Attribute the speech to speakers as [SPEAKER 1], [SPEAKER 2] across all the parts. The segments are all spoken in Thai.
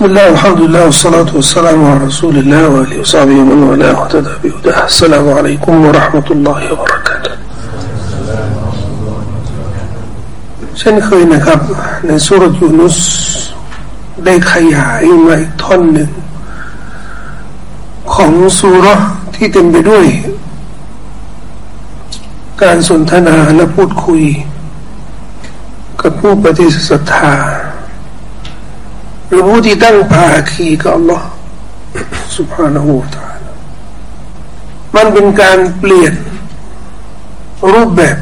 [SPEAKER 1] بسم الله والحمد لله والصلاة والسلام على رسول الله وآله وصحبه ومن والاه واهتدى بهداه السلام عليكم ورحمة الله وبركاته เช่นเคยนะครับในสุรยูนุสได้ขยายมาอีกท่อนหนึ่งของสุรที่เต็มไปด้วย การสนทนาและพูดคุย กับผู้ปฏิเสธศรัทธาห รือผู้ที่ตั้งภาคีกับ Allah سبحانه และ تعالى มันเป็นการเปลี่ยนรูปแบบ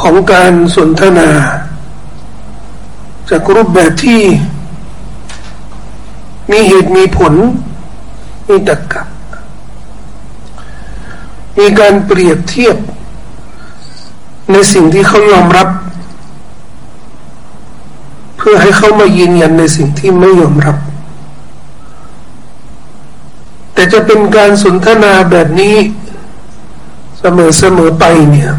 [SPEAKER 1] ของการสนทนา จากรูปแบบที่ มีเหตุมีผล มีตรรกะมีการเปรียบเทียบ ในสิ่งที่เขายอมรับ เพื่อให้เขามายืนยันในสิ่งที่ไม่ยอมรับ แต่จะเป็นการสนทนาแบบนี้เสมอเสมอไปเนี่ย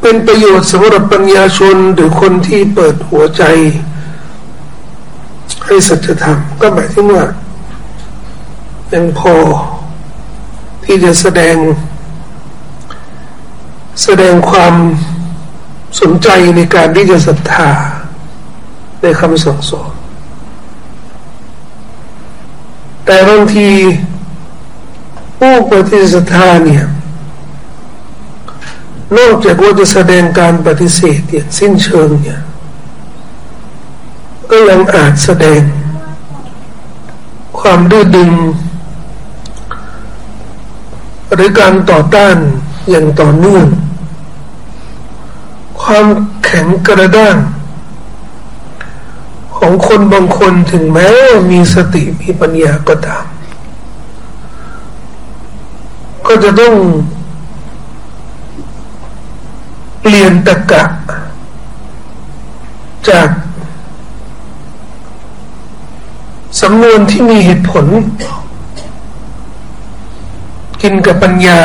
[SPEAKER 1] เป็นประโยชน์สำหรับปัญญาชนหรือคนที่เปิดหัวใจ ให้สัจธรรมก็หมายถึงว่ายังพอที่จะแสดง แสดงความ สนใจในการที่จะศรัทธาในคำสั่งสอนแต่บางทีผู้ปฏิเสธเนี่ยนอกจากว่าจะแสดงการปฏิเสธอย่างสิ้นเชิงเนี่ยก็ยังอาจแสดง ความดื้อดึง หรือการต่อต้านอย่างต่อเนื่อง ความแข็งกระด้าง ของคนบางคนถึงแม้มีสติมีปัญญาก็ตาม ก็จะต้องเปลี่ยนตะกะ จากสำนวนที่มีเหตุผล กินกับปัญญา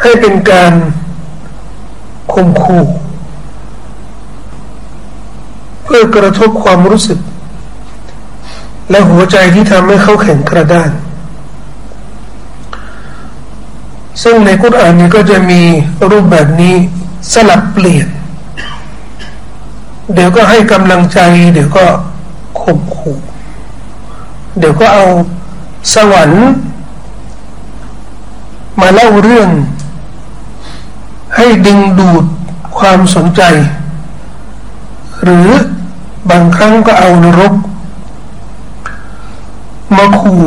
[SPEAKER 1] ให้เป็นการ คมคู่ เพื่อกระทบความรู้สึก และหัวใจที่ทำให้เขาแข็งกระด้างซึ่งในกุรอานนี้ก็จะมีรูปแบบนี้สลับเปลี่ยน เดี๋ยวก็ให้กำลังใจ เดี๋ยวก็ข่มขู่เดี๋ยวก็เอาสวรรค์มาเล่าเรื่อง ให้ดึงดูดความสนใจ หรือบางครั้งก็เอานรก มาขู่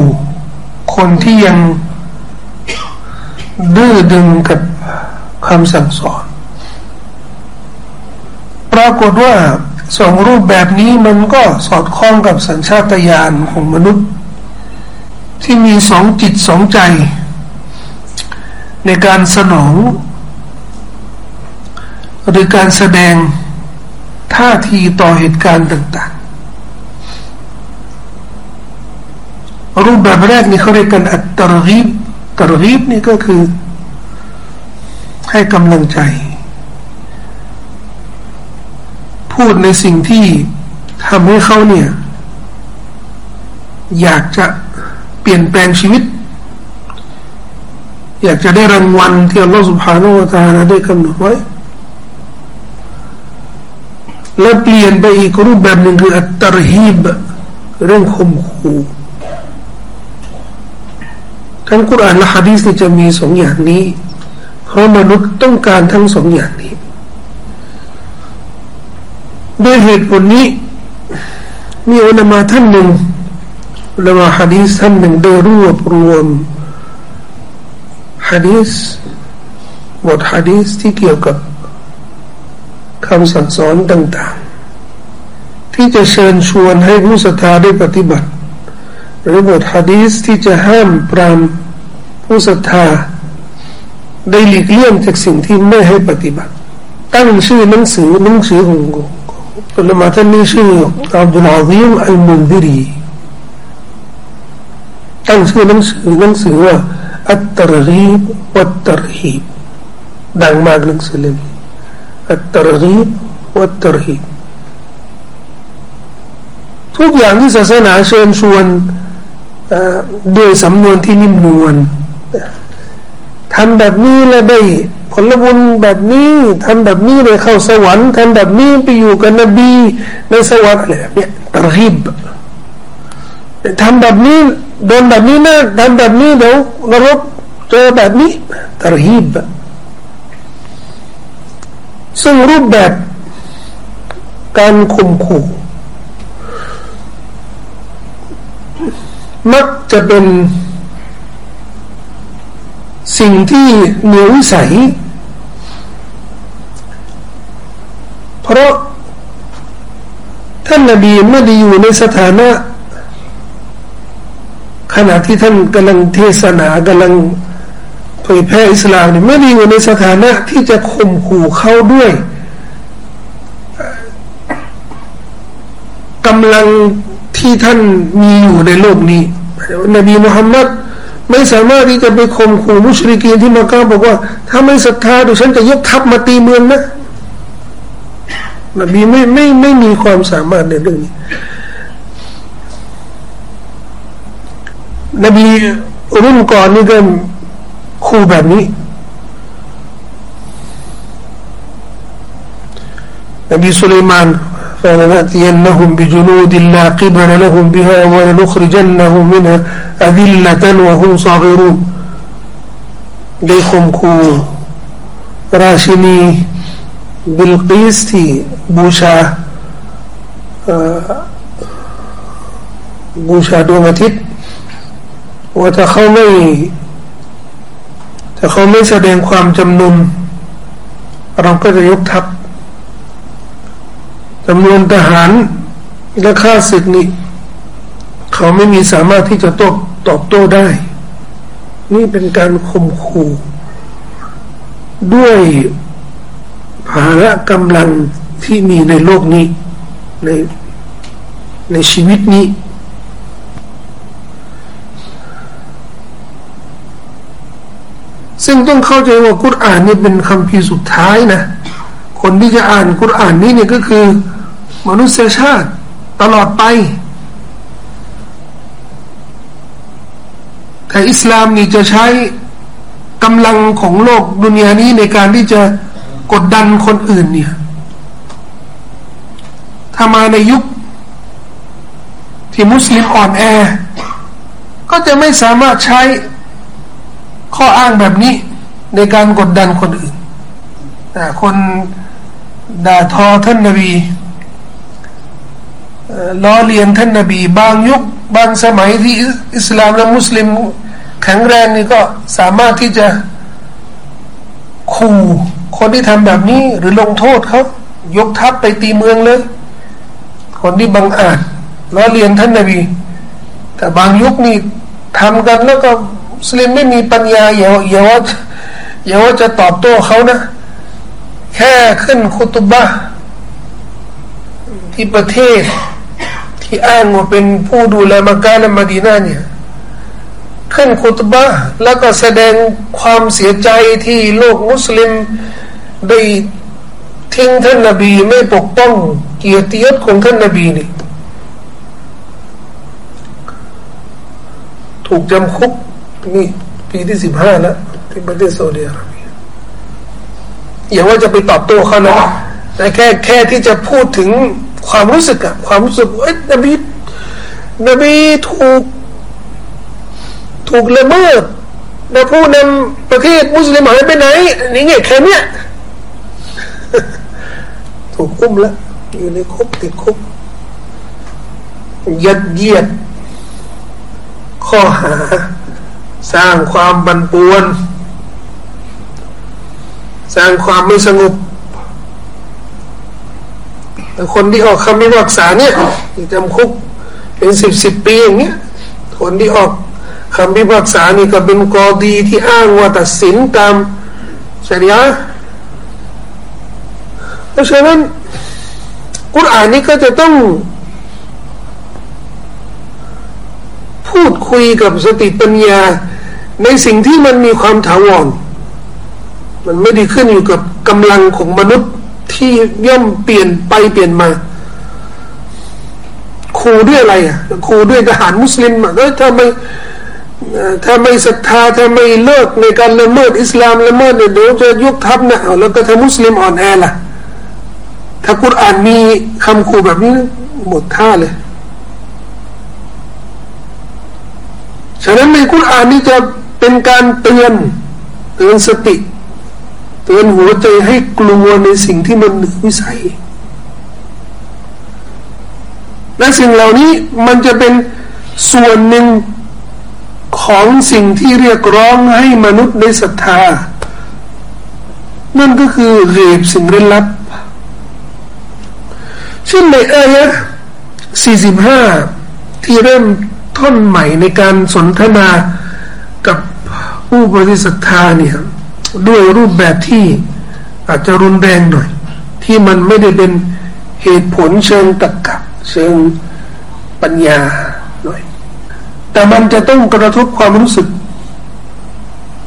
[SPEAKER 1] คนที่ยังดื้อดึงกับคำสั่งสอน ปรากฏว่าสองรูปแบบนี้มันก็สอดคล้องกับสัญชาตญาณของมนุษย์ ที่มีสองจิตสองใจ ในการสนอง หรือการแสดงท่าทีต่อเหตุการณ์ต่างๆ รูปแบบแรกนี่เขาเรียกกันอัตตรกีบตรกีบนี่ก็คือ ให้กำลังใจ พูดในสิ่งที่ทำให้เขาเนี่ย อยากจะเปลี่ยนแปลงชีวิต อยากจะได้รางวัลที่อัลลอฮฺสุบฮานาอัลลอฮฺได้กำหนดไว้ และเปลี่ยนไปอีกรูปแบบหนึ่งคืออัตตรฮีบเรื่องข่มขู่ทั้งกุรอานและฮะดีษจะมีสองอย่างนี้ เพราะมนุษย์ต้องการทั้งสองอย่างนี้ ด้วยเหตุผลนี้ มีอุลามาท่านหนึ่งอุลามาฮะดีษท่านหนึ่งได้รวบรวมฮะดีษบทฮะดีษที่เกี่ยวกับ คำสั่งสอนต่างๆ ที่จะเชิญชวนให้ผู้ศรัทธาได้ปฏิบัติ หรือบทฮะดีสที่จะห้ามปรามผู้ศรัทธา ได้หลีกเลี่ยงจากสิ่งที่ไม่ให้ปฏิบัติ ตั้งชื่อหนังสือหนังสือของอุลมาท่านนี้ชื่ออับดุลอาซีมอัลมุนดิรีตั้งชื่อหนังสือหนังสือว่าอัตตรรีบวัตตรฮีบดังมากหนังสือเล่ม الترغيب วัตรีทุกอย่างที่ศาสนาเชิญชวนด้วยสำนวนที่นิ่มนวลทำแบบนี้แล้วได้ผลบุญแบบนี้ทำแบบนี้เลยเข้าสวรรค์ทำแบบนี้ไปอยู่กับนบีในสวรรค์อะไรแบบนี้ตรหิบทำแบบนี้โดนแบบนี้นะทำแบบนี้เดี๋ยวนรกเจอแบบนี้ตรหิบ ซึ่งรูปแบบการข่มขู่มักจะเป็นสิ่งที่เหนียวใส เพราะท่านนบีไม่ได้อยู่ในสถานะ ขณะที่ท่านกำลังเทศนากำลัง ผยแพร่อิสลามเนี่ยไม่ได้อยู่ในสถานะที่จะข่มขู่เขาด้วยกำลังที่ท่านมีอยู่ในโลกนี้ นบีมุฮัมมัดไม่สามารถที่จะไปข่มขู่มุชริกีนที่มาก้าบอกว่า ถ้าไม่ศรัทธาดูฉันจะยกทัพมาตีเมืองนะนบีไม่ไม่ไม่มีความสามารถในเรื่องนี้ นบีรุ่นก่อนนี่ก็ خوبانی نبي سليمان فلنأتينهم بجنود لا قبل لهم بها ولنخرجنهم منها أذلة وهم صغيرون ليكم كو راشني بالقيس بوشا آه، بوشا دومتي وتخومي ถ้าเขาไม่เขาไม่แสดงความจำนนเราก็จะยกทัพจำนวนทหารและข้าศึกนี่เขาไม่มีสามารถที่จะตอบตอบโต้ได้ นี่เป็นการข่มขู่ด้วยภาระกำลังที่มีในโลกนี้ในในชีวิตนี้ ซึ่งต้องเข้าใจว่ากุรอานนี่เป็นคำพีสุดท้ายนะ คนที่จะอ่านกุรอานนี้เนี่ยก็คือ มนุษยชาติตลอดไป แต่อิสลามนี่จะใช้กำลังของโลกดุนยานี้ในการที่จะกดดันคนอื่นเนี่ย ถ้ามาในยุคที่มุสลิมอ่อนแอ ก็จะไม่สามารถใช้ ข้ออ้างแบบนี้ในการกดดันคนอื่นแต่คนด่าทอท่านนบีล้อเลียนท่านนบี บางยุคบางสมัยที่อิสลามและมุสลิมแข็งแรงนี่ก็สามารถที่จะขู่คนที่ทำแบบนี้หรือลงโทษเขายกทัพไปตีเมืองเลย คนที่บังอาจล้อเลียนท่านนบี แต่บางยุคนี่ทำกันแล้วก็ สลิมไม่มีปัญญาอย่าอย่าว่าอย่าว่าจะตอบโต้เขานะ แค่ขึ้นคุตุบะที่ประเทศ ที่อ้างว่าเป็นผู้ดูแลมักกะและมดีนาเนี่ย ขึ้นคุตบะแล้วก็แสดงความเสียใจที่โลกมุสลิมได้ทิ้งท่านนบีไม่ปกป้องเกียรติยศของท่านนบีนี่ถูกจำคุก นี่ปีที่สิบห้าแล้วที่ประเทศซาอุดิอาระเบียอย่าว่าจะไปตอบโต้เขานะแต่แค่แค่ที่จะพูดถึงความรู้สึกอะความรู้สึกเอ้ยนบีนบีถูก ถูกละเมิดนะผู้นำประเทศมุสลิมหายไปไหนนี่ไงแค่เนี้ยถูกคุ้มแล้วอยู่ในคุกติดคุกยัดเยียดข้อหา สร้างความบันปวน สร้างความไม่สงบคนที่ออกคำพิพากษาเนี่ยจำคุกเป็นสิบสิบปีอย่างเงี้ยคนที่ออกคำพิพากษานี่ก็เป็นกอดีที่อ้างว่าตัดสินตามชริยะเพราะฉะนั้นกุรอานนี้ก็จะต้อง พูดคุยกับสติปัญญา ในสิ่งที่มันมีความถาวร มันไม่ได้ขึ้นอยู่กับกำลังของมนุษย์ที่ย่อมเปลี่ยนไปเปลี่ยนมาคูด้วยอะไรอะคูด้วยทหารมุสลิมอะแล้วถ้าไม่ถ้าไม่ศรัทธาถ้าไม่เลิกในการละเมิดอิสลามละเมิดเนี่ยเดี๋ยวจะยกทัพนะแล้วก็ถ้ามุสลิมอ่อนแอล่ะ ถ้ากุรอานมีคำขู่แบบนี้หมดท่าเลย ฉะนั้นในกุรอานนี่จะเป็นการเตือนเตือนสติ เตือนหัวใจให้กลัวในสิ่งที่มันหนึกวิสัย และสิ่งเหล่านี้มันจะเป็นส่วนหนึ่งของสิ่งที่เรียกร้องให้มนุษย์ได้ศรัทธา นั่นก็คือเรียบสิ่งเร้นลับ เช่นในอายะ45 ที่เริ่ม ต้นใหม่ในการสนทนากับผู้บริสุทธาเนี่ยด้วยรูปแบบที่อาจจะรุนแรงหน่อย ที่มันไม่ได้เป็นเหตุผลเชิงตรรกะเชิงปัญญาหน่อย แต่มันจะต้องกระทบความรู้สึก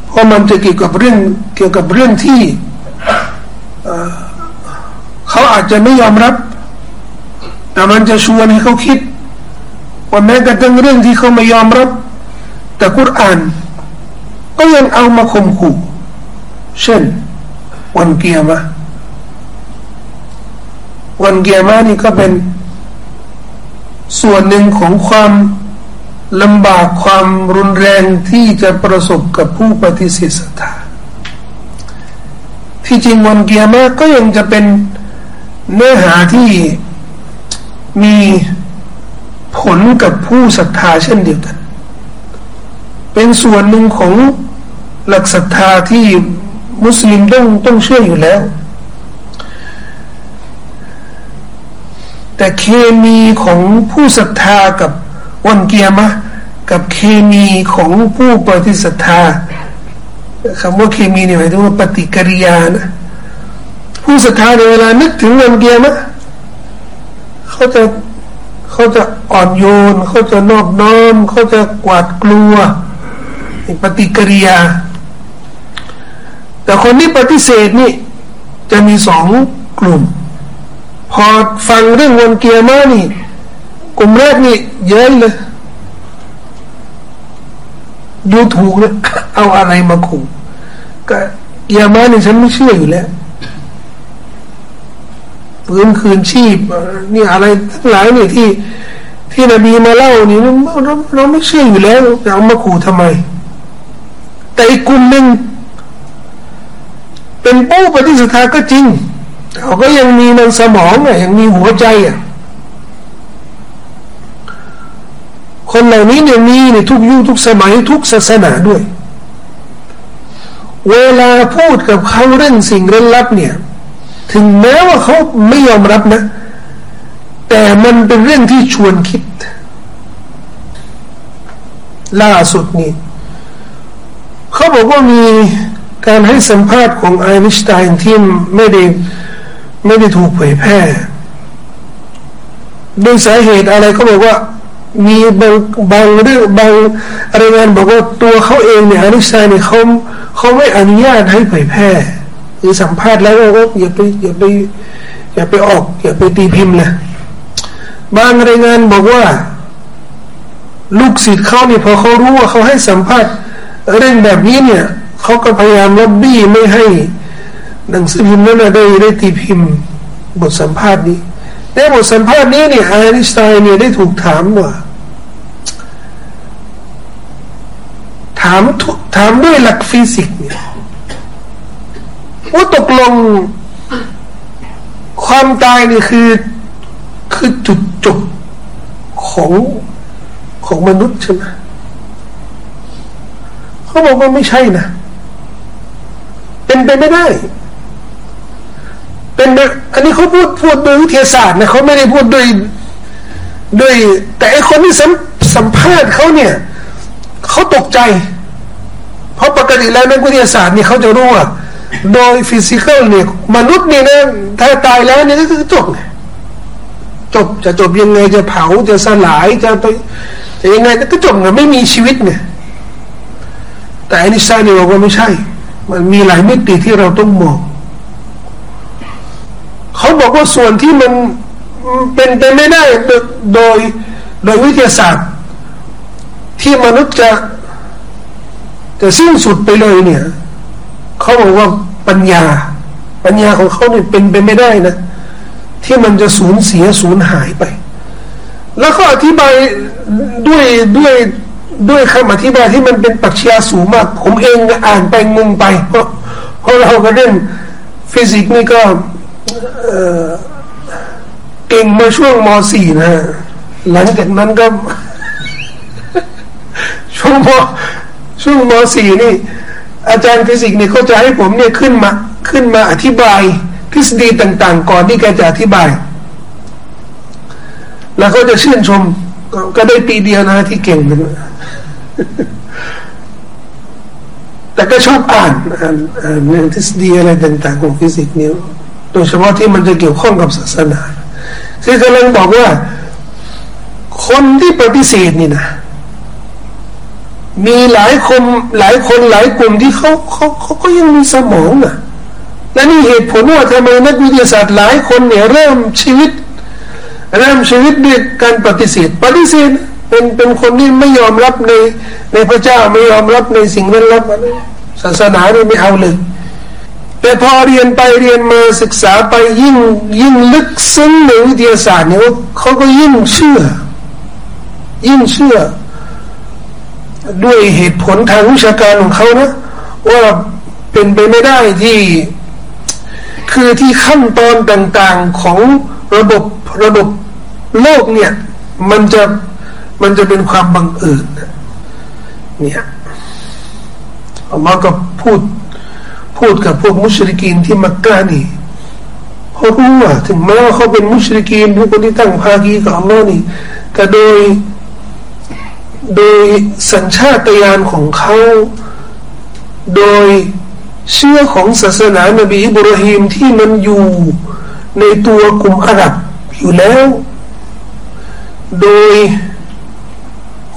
[SPEAKER 1] เพราะมันจะเกี่ยวกับเรื่องเกี่ยวกับเรื่องที่เขาอาจจะไม่ยอมรับ แต่มันจะชวนให้เขาคิด ว่าแม้กระทั่งเรื่องที่เขาไม่ยอมรับ แต่กุรอาน ก็ยังเอามาข่มขู่เช่น วันเกียร์มาวันเกียร์มานี่ก็เป็น ส่วนหนึ่งของความลำบากความรุนแรงที่จะประสบกับผู้ปฏิเสธศรัทธาที่จริงวันเกียร์มาก็ยังจะเป็นเนื้อหาที่มี ผลกับผู้ศรัทธาเช่นเดียวกัน เป็นส่วนหนึ่งของหลักศรัทธาที่มุสลิมต้องต้องเชื่ออยู่แล้ว แต่เคมีของผู้ศรัทธากับวันเกียร์มะกับเคมีของผู้ปฏิศรัทธาคำว่าเคมีเนี่ยหมายถึงว่าปฏิกิริยานะผู้ศรัทธาในเวลานึกถึงวันเกียร์มะเขาจะ เขาจะอ่อนโยน เขาจะนอบน้อม เขาจะกวาดกลัวปฏิกิริยา แต่คนที่ปฏิเสธนี่จะมีสองกลุ่ม พอฟังเรื่องวันเกียร์มานี่ กลุ่มแรกนี่เยอะเลยดูถูกเลยเอาอะไรมาขู่ก็เกียร์มานี่ฉันไม่เชื่ออยู่แล้ว ปืนคืนชีพนี่อะไรทั้งหลายนี่ที่ ที่นบีมาเล่านี่เราเราไม่เชื่ออยู่แล้วจะเอามาขู่ทำไม แต่อีกกลุ่มหนึ่งเป็นผู้ปฏิสัทธาก็จริงเขาก็ยังมีในสมองอะยังมีหัวใจอะคนเหล่านี้เนี่ยมีในทุกยุคทุกสมัยทุกศาสนาด้วย เวลาพูดกับเขาเรื่องสิ่งเร้นลับเนี่ย ถึงแม้ว่าเขาไม่ยอมรับนะ แต่มันเป็นเรื่องที่ชวนคิด ล่าสุดนี่เขาบอกว่ามีการให้สัมภาษณ์ของไอน์สไตน์ที่ไม่ได้ไม่ได้ถูกเผยแพร่โดยสาเหตุอะไรเขาบอกว่ามีบางบางเรื่องบางรายงานบอกว่าตัวเขาเองเนี่ยอานิชัยเนี่ยเขาเขาไม่อนุญาตให้เผยแพร่ หรือสัมภาษณ์แล้วก็อย่าไปอย่าไปอย่าไปออก อย่าไปตีพิมพ์นะบางรายงานบอกว่า ลูกศิษย์เขานี่พอเขารู้ว่าเขาให้สัมภาษณ์เรื่องแบบนี้เนี่ยเขาก็พยายามลบบี้ไม่ให้หนังสือพิมพ์นั้นได้ได้ตีพิมพ์ บทสัมภาษณ์นี้ในบทสัมภาษณ์นี้เนี่ยไอน์สไตน์เนี่ยได้ถูกถามว่า ถามถามด้วยหลักฟิสิกส์เนี่ย ว่าตกลง ความตายนี่คือ คือจุดจบของของมนุษย์ใช่ไหมเขาบอกว่าไม่ใช่นะ เป็นไปไม่ได้ เป็นอันนี้เขาพูดพูดโดยวิทยาศาสตร์นะเขาไม่ได้พูดโด้วยด้วยแต่ไอคนที่สัมสัมภาษณ์เขาเนี่ยเขาตกใจ เพราะปกติแล้วนักวิทยาศาสตร์เนี่ยเขาจะรู้ว่า โดยฟิสิกอลเนี่ยมนุษย์เนี่ยนะถ้าตายแล้วเนี่ยก็คือจบจบจะจบยังไงจะเผาจะสลายจะไปจะยังไงก็จบไงไม่มีชีวิตเนี่ยแต่อันนี้ซาเนี่ยบอกว่าไม่ใช่ มันมีหลายมิติที่เราต้องมองเขาบอกว่าส่วนที่มันเป็นไปไม่ได้โดยโดยวิทยาศาสตร์ ที่มนุษย์จะจะสิ้นสุดไปเลยเนี่ย เขาบอกว่าปัญญา ปัญญาของเขาเนี่ยเป็นไปไม่ได้นะ ที่มันจะสูญเสียสูญหายไป แล้วก็อธิบายด้วยด้วยด้วยคำอธิบายที่มันเป็นปรัชญาสูงมาก ผมเองอ่านไปงงไป เพราะเพราะเราก็เรื่องฟิสิกส์นี่ก็เก่งมาช่วงม .4 นะหลังจากนั้นก็ช่วงม. ช่วงม.4 นี่ อาจารย์ฟิสิกส์เนี่ยเขาจะให้ผมเนี่ยขึ้นมาขึ้นมาอธิบายทฤษฎีต่าง ๆ ก่อนที่แกจะอธิบาย แล้วเขาจะชื่นชมก็ได้ปีเดียวนะที่เก่งเป็นแต่ก็ชอบอ่านอ่านอ่านเรื่องทฤษฎีอะไรต่าง ๆ ของฟิสิกส์เนี่ยโดยเฉพาะที่มันจะเกี่ยวข้องกับศาสนาคือกำลังบอกว่า คนที่ปฏิเสธนี่นะ มีหลายคนหลายคนหลายกลุ่มที่เขาเขาเขาก็ยังมีสมองอะและนี่เหตุผลว่าทำไมนักวิทยาศาสตร์หลายคนเนี่ยเริ่มชีวิต เริ่มชีวิตด้วยการปฏิเสธปฏิเสธเป็นเป็นคนที่ไม่ยอมรับในในพระเจ้าไม่ยอมรับในสิ่งนั้นรับศาสนาเนี่ยไม่เอาเลยแต่พอเรียนไปเรียนมาศึกษาไปยิ่งยิ่งลึกซึ้งในวิทยาศาสตร์เนี่ยเขาก็ยิ่งเชื่อ ยิ่งเชื่อ ด้วยเหตุผลทางวิชาการของเขานะว่าเป็นไปไม่ได้ที่ คือที่ขั้นตอนต่างๆของระบบระบบโลกเนี่ย มันจะมันจะเป็นความบังเอิญเนี่ยอัลลอฮ์ก็พูดพูดกับพวกมุชริกีนที่มักกะนี่เขารู้ว่าถึงแม้ว่าเขาเป็นมุชริกีนผู้คนที่ตั้งภาคีกับอัลลอฮ์นี่แต่โดย โดยสัญชาตญาณของเขา โดยเชื่อของศาสนานบีอิบราฮิมที่มันอยู่ในตัวกลุ่มอาหรับอยู่แล้ว โดย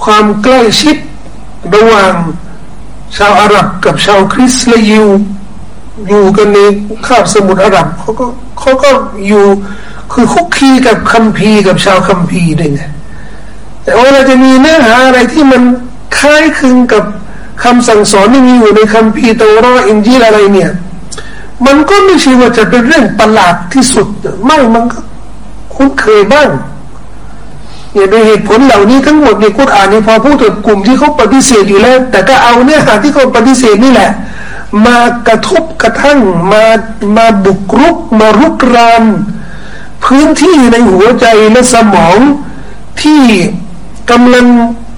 [SPEAKER 1] ความใกล้ชิดระหว่างชาวอาหรับกับชาวคริสต์และยิวอยู่กันในคาบสมุทรอาหรับเขาก็เขาก็อยู่คือคุกคีกับคัมภีร์กับชาวคัมภีร์ด้วยไง แต่ว่าเราจะมีเนื้อหาอะไรที่มันคล้ายคลึงกับคำสั่งสอนที่มีอยู่ในคัมภีร์ตรออินจีอะไรเนี่ย มันก็ไม่ใช่ว่าจะเป็นเรื่องประหลาดที่สุดไม่มันก็คุ้นเคยบ้างเนี่ยโดยเหตุผลเหล่านี้ทั้งหมดในกุรอานนี่พอพูดถึงกลุ่มที่เขาปฏิเสธอยู่แล้ว แต่ก็เอาเนื้อหาที่เขาปฏิเสธนี่แหละ มากระทบกระทั่งมามาบุกรุกมารุกรานพื้นที่ในหัวใจและสมองที่ กำลัง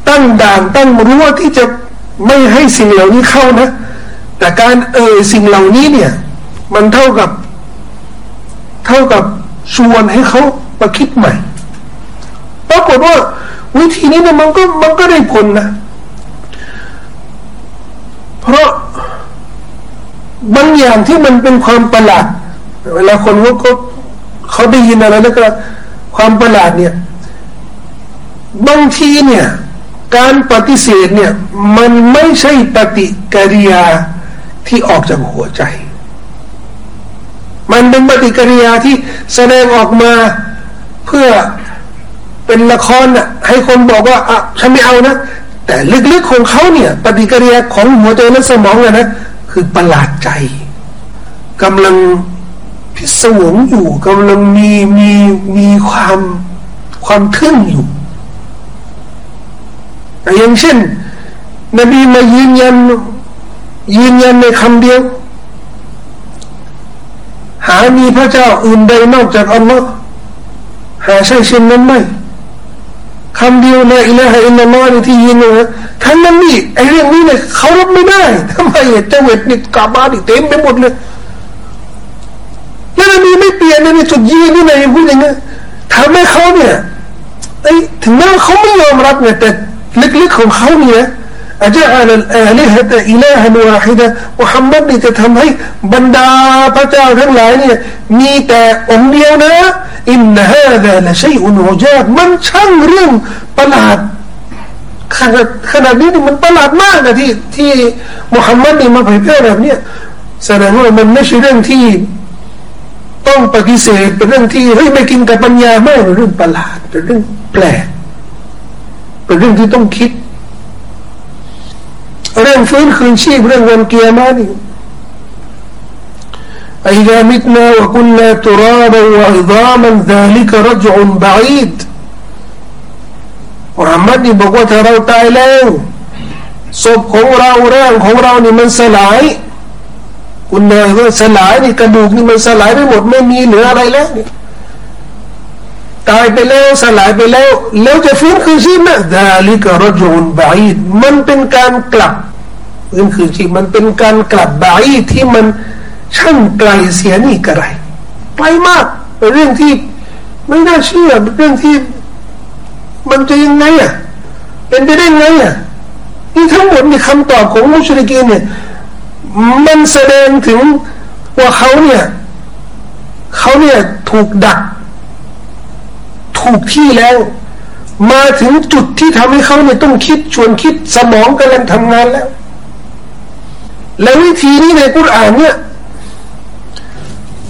[SPEAKER 1] ตั้งด่านตั้งรั้วที่จะไม่ให้สิ่งเหล่านี้เข้านะ แต่การเอ่ยสิ่งเหล่านี้เนี่ย มันเท่ากับ เท่ากับชวนให้เขามาคิดใหม่ปรากฏว่า วิธีนี้เนี่ยมันก็มันก็ได้ผลนะ เพราะบางอย่างที่มันเป็นความประหลาดเวลาคนเขาเขาเขาได้ยินอะไรแล้วก็ความประหลาดเนี่ย บางทีเนี่ยการปฏิเสธเนี่ยมันไม่ใช่ปฏิกิริยาที่ออกจากหัวใจ มันเป็นปฏิกิริยาที่แสดงออกมาเพื่อเป็นละครน่ะให้คนบอกว่าอะฉันไม่เอานะ แต่ลึกๆของเขาเนี่ยปฏิกิริยาของหัวใจและสมองอะนะคือประหลาดใจกำลังพิศวงอยู่กำลังมีมีมีความความทึ่งอยู่ อย่างเช่น นบีมายืนยันยืนยันในคำเดียว หามีพระเจ้าอื่นใดนอกจากอัลลอฮ์หาใช่เช่นนั้นไหมคำเดียวละอิละฮะอิลลัลลอฮ์ที่ยินนะท่านนั้นนี่ไอเรื่องนี้เนี่ยเขารับไม่ได้ทำไมเจ้าเวทนี่กาบานี่เต็มไปหมดเลยแล้วนบีไม่เปลี่ยนในจุดยืนนี่ไหนพูดอย่างนี้ทำให้เขาเนี่ยไอถึงแม้เขาไม่ยอมรับเนี่ยแต่ ลึกๆของเขาเนี่ยอาจารย์อาลีฮะแต่อิละฮะวาฮิดะมุฮัมมัดนี่จะทำให้บรรดาพระเจ้าทั้งหลายเนี่ยมีแต่องค์เดียวนะอินนฮาดะละชัยอุนอุจาดมันช่างเรื่องประหลาดขนาดขนาดนี้นี่มันประหลาดมากนะที่ที่มุฮัมมัดนี่มาเผยแพร่แบบเนี้ยแสดงว่ามันไม่ใช่เรื่องที่ต้องปฏิเสธเป็นเรื่องที่เฮ้ยไม่กินกับปัญญาไม่เป็นเรื่องประหลาดเป็นเรื่องแปลก ป็นเรื่องที่ต้องคิด เรื่องฟื้นคืนชีพเรื่องวันเกียร์มานี่ไอ้ดามิตนาวกุนนาตุราบวะอิดามันดาลิกรจอุนบะอีดรามัดนี่บอกว่าถ้าเราตายแล้วศพของเราร่างของเรานี่มันสลาย คุณนายว่าสลายนี่กระดูกนี่มันสลายไปหมดไม่มีเหลืออะไรแล้ว ตายไปแล้วสลายไปแล้ว แล้วจะฟื้นคืนชีพนะดาลิกรจุนบายมันเป็นการกลับฟื้นคืนชีพมันเป็นการกลับบายที่มันช่างไกลเสียนี่กระไรไกลมากเป็นเรื่องที่ไม่น่าเชื่อเป็นเรื่องที่ มันจะยังไงอะเป็นไปได้ไงอะนี่ทั้งหมดนี่คำตอบของมุชริกีเนี่ย มันแสดงถึงว่าเขาเนี่ยเขาเนี่ยถูกดัก ถูกที่แล้ว มาถึงจุดที่ทำให้เขาเนี่ยต้องคิดชวนคิดสมองกำลังทำงานแล้ว แล้ววิธีนี้ในกุรอานเนี่ย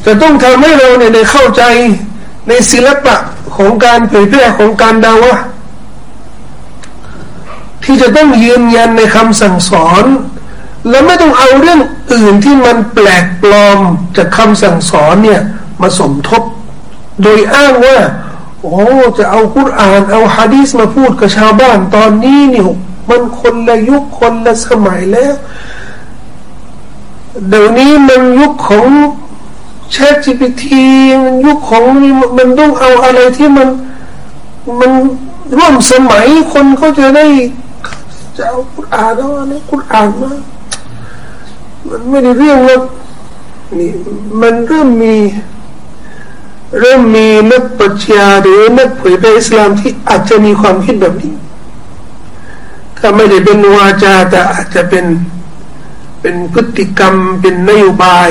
[SPEAKER 1] จะต้องทำให้เราเนี่ยได้เข้าใจในศิลปะของการเผยแพร่ของการดาวะที่จะต้องยืนยันในคำสั่งสอน แล้วไม่ต้องเอาเรื่องอื่นที่มันแปลกปลอมจากคำสั่งสอนเนี่ยมาสมทบ โดยอ้างว่า โอ้จะเอาคุราน เอาฮะดีสมาพูดกับชาวบ้านตอนนี้นี่มันคนละยุคคนละสมัยแล้ว เดี๋ยวนี้มันยุคของแชท GPT มันยุคของมันต้องเอาอะไรที่มันมันร่วมสมัยคนก็จะได้จะเอาคุรานเอาอะไรคุรานมามันไม่ได้เรื่องแล้วนี่มันเริ่มมี เริ่มมีนักปรัชญาหรือนักเผยแพร่อิสลามที่อาจจะมีความคิดแบบนี้ถ้าไม่ได้เป็นวาจาแต่อาจจะเป็นเป็นพฤติกรรมเป็นนโยบาย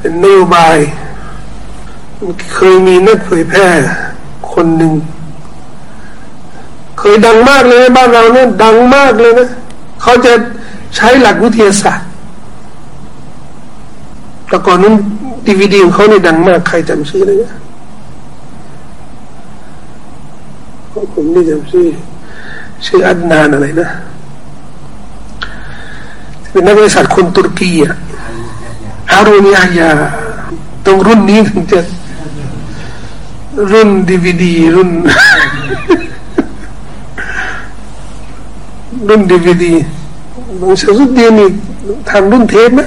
[SPEAKER 1] เป็นนโยบาย เคยมีนักเผยแพร่คนหนึ่ง เคยดังมากเลยบ้านเราเนี่ยดังมากเลยนะเขาจะใช้หลักวิทยาศาสตร์ แต่ก่อนนั้นดีวีดีของเขาเนี่ยดังมาก ใครจำชื่อเลยนะผมไม่จำชื่อ ชื่ออัดนานอะไรนะ เป็นนักวิทยาศาสตร์คนตุรกีอะฮารุนยายาตรงรุ่นนี้ถึงจะรุ่นดีวีดีรุ่น รุ่นดีวีดีบางสุดเดียนี่ทำรุ่นเทปไห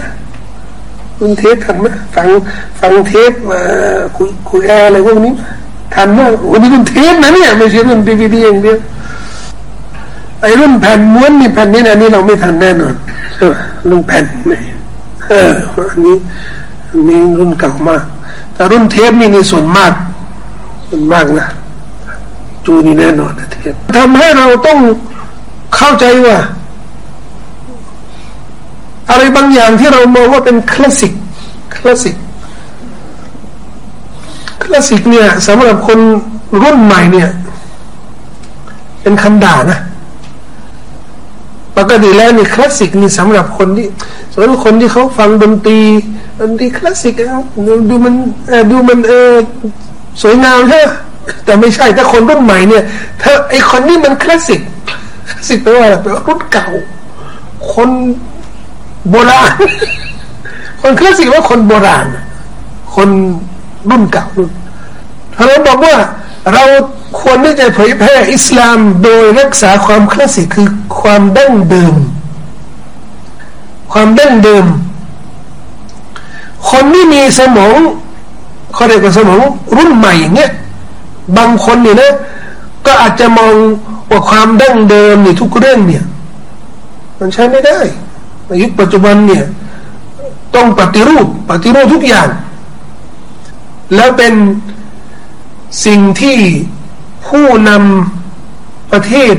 [SPEAKER 1] มรุ่นเทปทันไหมฟังฟังเทปมาคุยคุยอะไรพวกนี้ทันไหมวันนี้รุ่นเทปนะเนี่ยไม่ใช่รุ่นดีวีดีอย่างเดียวไอ้รุ่นแผ่นม้วนนี่แผ่นนี้นะนี่เราไม่ทันแน่นอนใช่ไหมรุ่นแผ่นนี่เอออันนี้อันนี้รุ่นเก่ามาก แต่รุ่นเทปนี่ในส่วนมาก ส่วนมากนะจูนี่แน่นอนนะเทปทำให้เราต้องเข้าใจว่า อะไรบางอย่างที่เรามองว่าเป็นคลาสสิกคลาสสิกคลาสสิกเนี่ยสำหรับคนรุ่นใหม่เนี่ย เป็นคำด่านะปกติแล้วนี่คลาสสิกนี่สำหรับคนที่สำหรับคนที่เขาฟังดนตรีดนตรีคลาสสิกดูมันดูมันเออสวยงามใช่แต่ไม่ใช่ถ้าคนรุ่นใหม่เนี่ยถ้าไอคนนี้มันคลาสสิกคลาสสิกแปลว่าแปลว่ารุ่นเก่า คน โบราณ คนคลาสสิกว่าคนโบราณ คนรุ่นเก่ารุ่นเราบอกว่าเราควรที่จะเผยแพร่อิสลามโดยรักษาความคลาสสิกคือความดั้งเดิม ความดั้งเดิม คนที่มีสมองเขาเรียกว่าสมองรุ่นใหม่อย่างเงี้ยบางคนเนี่ยนะก็อาจจะมองว่าความดั้งเดิมนี่ทุกเรื่องเนี่ย มันใช้ไม่ได้ ในยุคปัจจุบันเนี่ยต้องปฏิรูปปฏิรูปทุกอย่าง แล้วเป็นสิ่งที่ผู้นำประเทศ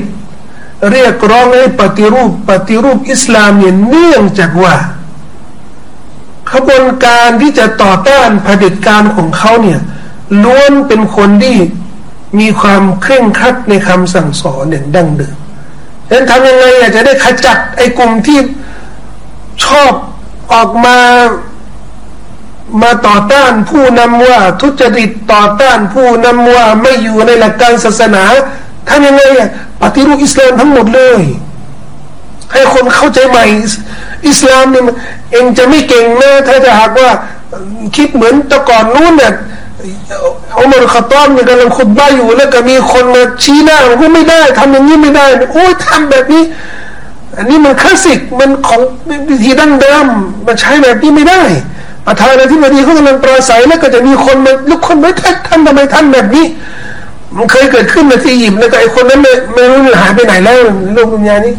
[SPEAKER 1] เรียกร้องให้ปฏิรูปปฏิรูปอิสลามเนี่ยเนื่องจากว่าขบวนการที่จะต่อต้านเผด็จการของเขาเนี่ยล้วนเป็นคนที่มีความเคร่งครัดในคำสั่งสอนอย่างดั้งเดิมดังนั้นทำยังไงจะได้ขจัดไอ้กลุ่มที่ ชอบออกมามาต่อต้านผู้นำว่าทุจริตต่อต้านผู้นำว่าไม่อยู่ในหลักการศาสนาทำยังไงอะปฏิรูปอิสลามทั้งหมดเลย ให้คนเข้าใจใหม่ อิสลามเนี่ยเองจะไม่เก่งนะถ้าจะหากว่าคิดเหมือนแต่ก่อนนู้นเนี่ยอุมารขตอนเนี่ยกำลังขุดบ้าอยู่แล้วก็มีคนมาชี้หน้าว่าไม่ได้ทำอย่างนี้ไม่ได้ โอ้ยทำแบบนี้ อันนี้มันคลาสสิกมันของวิธีดั้งเดิมมันใช้แบบนี้ไม่ได้ประธานาธิบดีเขากำลังปราศัยแล้วก็จะมีคนมาลุกคนไม่ท่านท่านทำไมท่านแบบนี้ มันเคยเกิดขึ้นในที่ยิมแล้วก็ไอ้คนนั้นไม่ไม่รู้หายไปไหนแล้วโลกดุนยานี้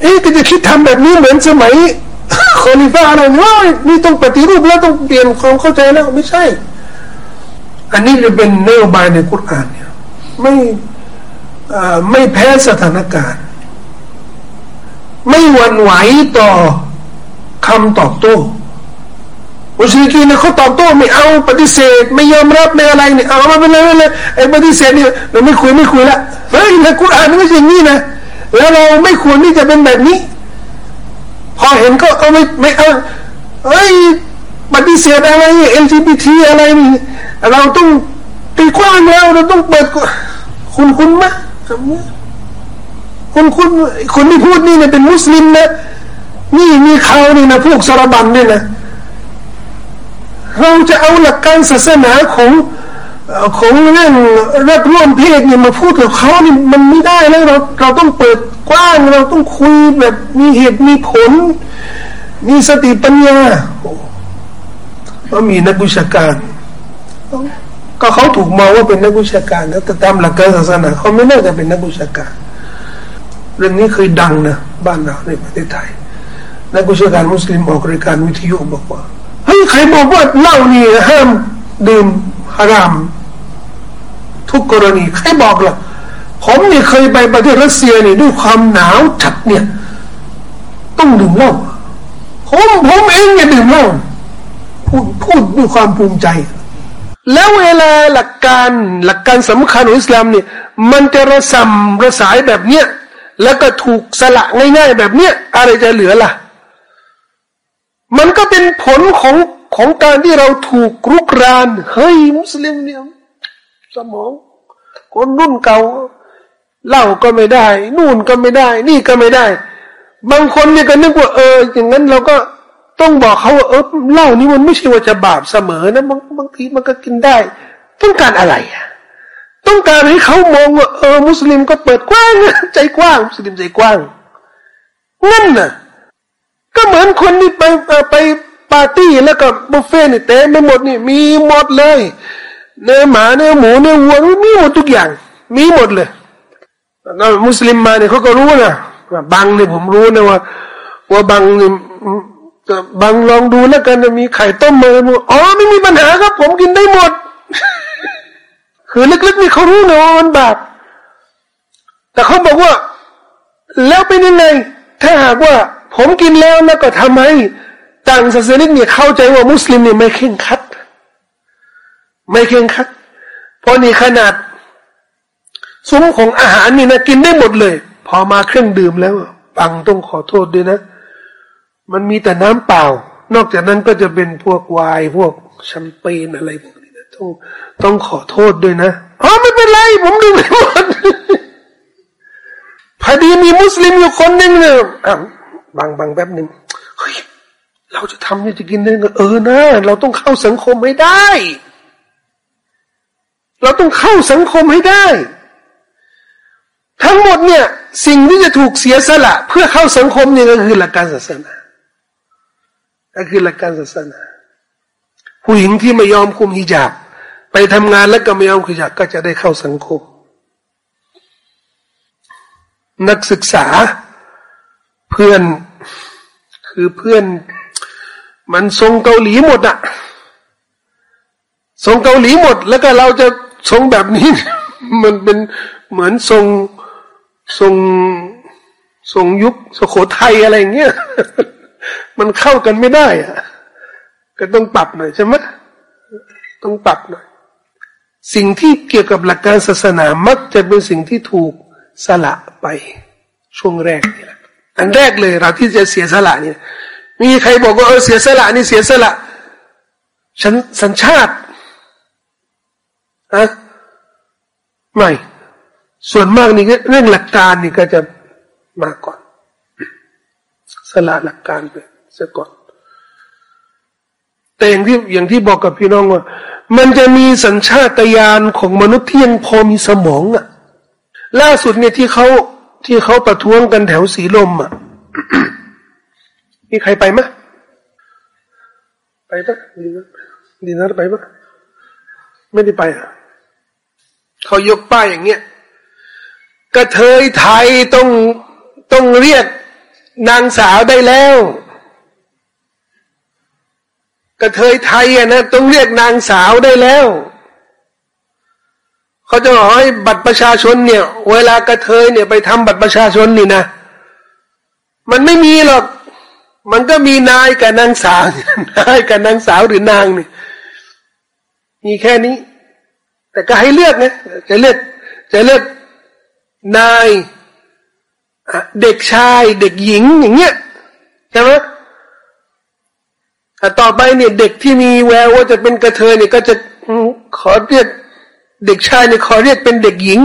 [SPEAKER 1] เอ๊ะก็จะคิดทำแบบนี้เหมือนสมัยคอลิฟ้าอะไรว่านี่ต้องปฏิรูปแล้วต้องเปลี่ยนความเข้าใจแล้วไม่ใช่ อันนี้จะเป็นนโยบายในกุรอานเนี่ยไม่ไม่แพ้สถานการณ์ ไม่หวั่นไหวต่อคำตอบโต้มุสลิมเนี่ยเขาตอบโต้ไม่เอาปฏิเสธ ไม่ยอมรับไม่อะไรเนี่ยเอามาเป็นเลยเลยไอ้ปฏิเสธเนี่ยเราไม่คุยไม่คุยละเฮ้ยในกุรอานไม่ใช่อย่างนี้นะแล้วเราไม่ควรที่จะเป็นแบบนี้ พอเห็นก็เอาไม่ไม่เอาเฮ้ยปฏิเสธอะไร LGBT อะไรนี่เราต้องตีกว้างแล้วเราต้องเปิดคุณคุณมะคำนี้ คุณคุณคนที่พูดนี่เนี่ยเป็นมุสลิมนะนี่มีเขานี่นะพวกสารบันเนี่ยนะเราจะเอาหลักการศาสนาของของเรื่องรักร่วมเพศเนี่ยมาพูดกับเขานี่มันไม่ได้แล้วเราเราต้องเปิดกว้างเราต้องคุยแบบมีเหตุมีผล มีสติปัญญาก็มีนักวิชาการ ก็เขาถูกมองว่าเป็นนักวิชาการแล้วแต่ตามหลักการศาสนาเขาไม่น่าจะเป็นนักวิชาการ เรื่องนี้เคยดังนะบ้านเราในประเทศไทยนักวิชาการมุสลิมออกรายการวิทยุบอกว่าเฮ้ยใครบอกว่าเหล้านี่ห้ามดื่มฮาราม ทุกกรณีใครบอกล่ะผมนี่เคยไปประเทศรัสเซียนี่ด้วยความหนาวจัดเนี่ย ต้องดื่มเหล้าผมผมเองเนี่ยดื่มเหล้าพูดพูดด้วยความภูมิใจ แล้วเวลาหลักการหลักการสำคัญของอิสลามเนี่ยมันจะระสำระสายแบบเนี้ย แล้วก็ถูกสละง่ายๆ แบบเนี้ยอะไรจะเหลือล่ะ มันก็เป็นผลของของการที่เราถูกรุกราน เฮ้ยมุสลิมเนี่ยสมองคนรุ่นเก่าเล่าก็ไม่ได้ นู่นก็ไม่ได้ นี่ก็ไม่ได้ บางคนเนี่ยก็นึกว่าเออ อย่างนั้นเราก็ต้องบอกเขาว่าเออเล่านี่มันไม่ใช่ว่าจะบาปเสมอนะบางบางทีมันก็กินได้ ต้องการอะไรอะ ต้องการให้เขามองว่าเออมุสลิมก็เปิดกว้างใจกว้าง มุสลิมใจกว้างนั่นน่ะก็เหมือนคนที่ไปไปปาร์ตี้แล้วก็บุฟเฟ่ต์นี่เต็มไปหมดนี่มีหมดเลย เนื้อหมาเนื้อหมูเนื้อวัวมีหมดทุกอย่าง มีหมดเลยแล้วมุสลิมมาเนี่ยเขาก็รู้นะบางเนี่ยผมรู้นะว่าว่าบางเนี่ยบางลองดูแล้วกันมีไข่ต้มมาอ๋อไม่มีปัญหาครับ ผมกินได้หมด คือลึกๆนี่เขารู้นะว่ามันบาปแต่เขาบอกว่า แล้วเป็นยังไง ถ้าหากว่า ผมกินแล้วแล้วก็ทำให้ต่างศาสนาเนี่ยเข้าใจว่ามุสลิมเนี่ยไม่เข่งคัด ไม่เข่งคัด เพราะนี่ขนาดซุ้มของอาหารนี่นะกินได้หมดเลย พอมาเครื่องดื่มแล้วปังต้องขอโทษด้วยนะ มันมีแต่น้ำเปล่า นอกจากนั้นก็จะเป็นพวกวายพวกแชมเปญอะไรพวก ต้องต้องขอโทษด้วยนะอ๋อไม่เป็นไรผมดื่มไปหมดพอดีมีมุสลิมอยู่คนหนึ่งเนี่ยบางบางแป๊บหนึ่งเฮ้ยเราจะทำเนี่ยจะกินได้เออนะเราต้องเข้าสังคมให้ได้ เราต้องเข้าสังคมให้ได้ ทั้งหมดเนี่ย สิ่งที่จะถูกเสียสละ เพื่อเข้าสังคมเนี่ยก็คือหลักการศาสนาก็คือหลักการศาสนา ผู้หญิงที่ไม่ยอมคุมฮิญาบ ไปทำงานแล้วก็ไม่ยอมคุมฮิญาบก็จะได้เข้าสังคม นักศึกษา เพื่อนคือเพื่อน มันทรงเกาหลีหมดอะทรงเกาหลีหมด แล้วก็เราจะทรงแบบนี้ มันเป็นเหมือนทรงทรงทรงยุคสโขทัยอะไรเงี้ยมันเข้ากันไม่ได้อะก็ต้องปรับหน่อยใช่ไหมต้องปรับหน่อย สิ่งที่เกี่ยวกับหลักการศาสนามักจะเป็นสิ่งที่ถูกสละไป ช่วงแรกนี่แหละอันแรกเลยเราที่จะเสียสละเนี่ย มีใครบอกว่าเออเสียสละนี่เสียสละสัญสัญชาติอะไม่ส่วนมากนี่เรื่องหลักการนี่ก็จะมาก่อน สละหลักการไปซะก่อน แต่อย่างที่อย่างที่บอกกับพี่น้องว่า มันจะมีสัญชาตญาณของมนุษย์ที่ยังพอมีสมองอะ่ะล่าสุดเนี่ยที่เขาที่เขาประท้วงกันแถวสีลมอะ่ะมีใครไปไหมไปปะดีนะดีนะไปปะไม่ได้ไปอะเขายกป้ายอย่างเงี้ยกระเทยไทยต้องต้องเรียกนางสาวได้แล้ว กระเทยไทยอะนะต้องเรียกนางสาวได้แล้วเขาจะบอกให้บัตรประชาชนเนี่ย เวลากระเทยเนี่ยไปทำบัตรประชาชนนี่นะมันไม่มีหรอก มันก็มีนายกับนางสาวนายกับนางสาวหรือนางนี่มีแค่นี้ แต่ก็ให้เลือกนะจะเลือกจะเลือกนายเด็กชาย เด็กหญิงอย่างเงี้ยใช่ไหม แต่ต่อไปเนี่ยเด็กที่มีแววว่าจะเป็นกระเทยเนี่ยก็จะขอเรียกเด็กชายเนี่ยขอเรียกเป็นเด็กหญิง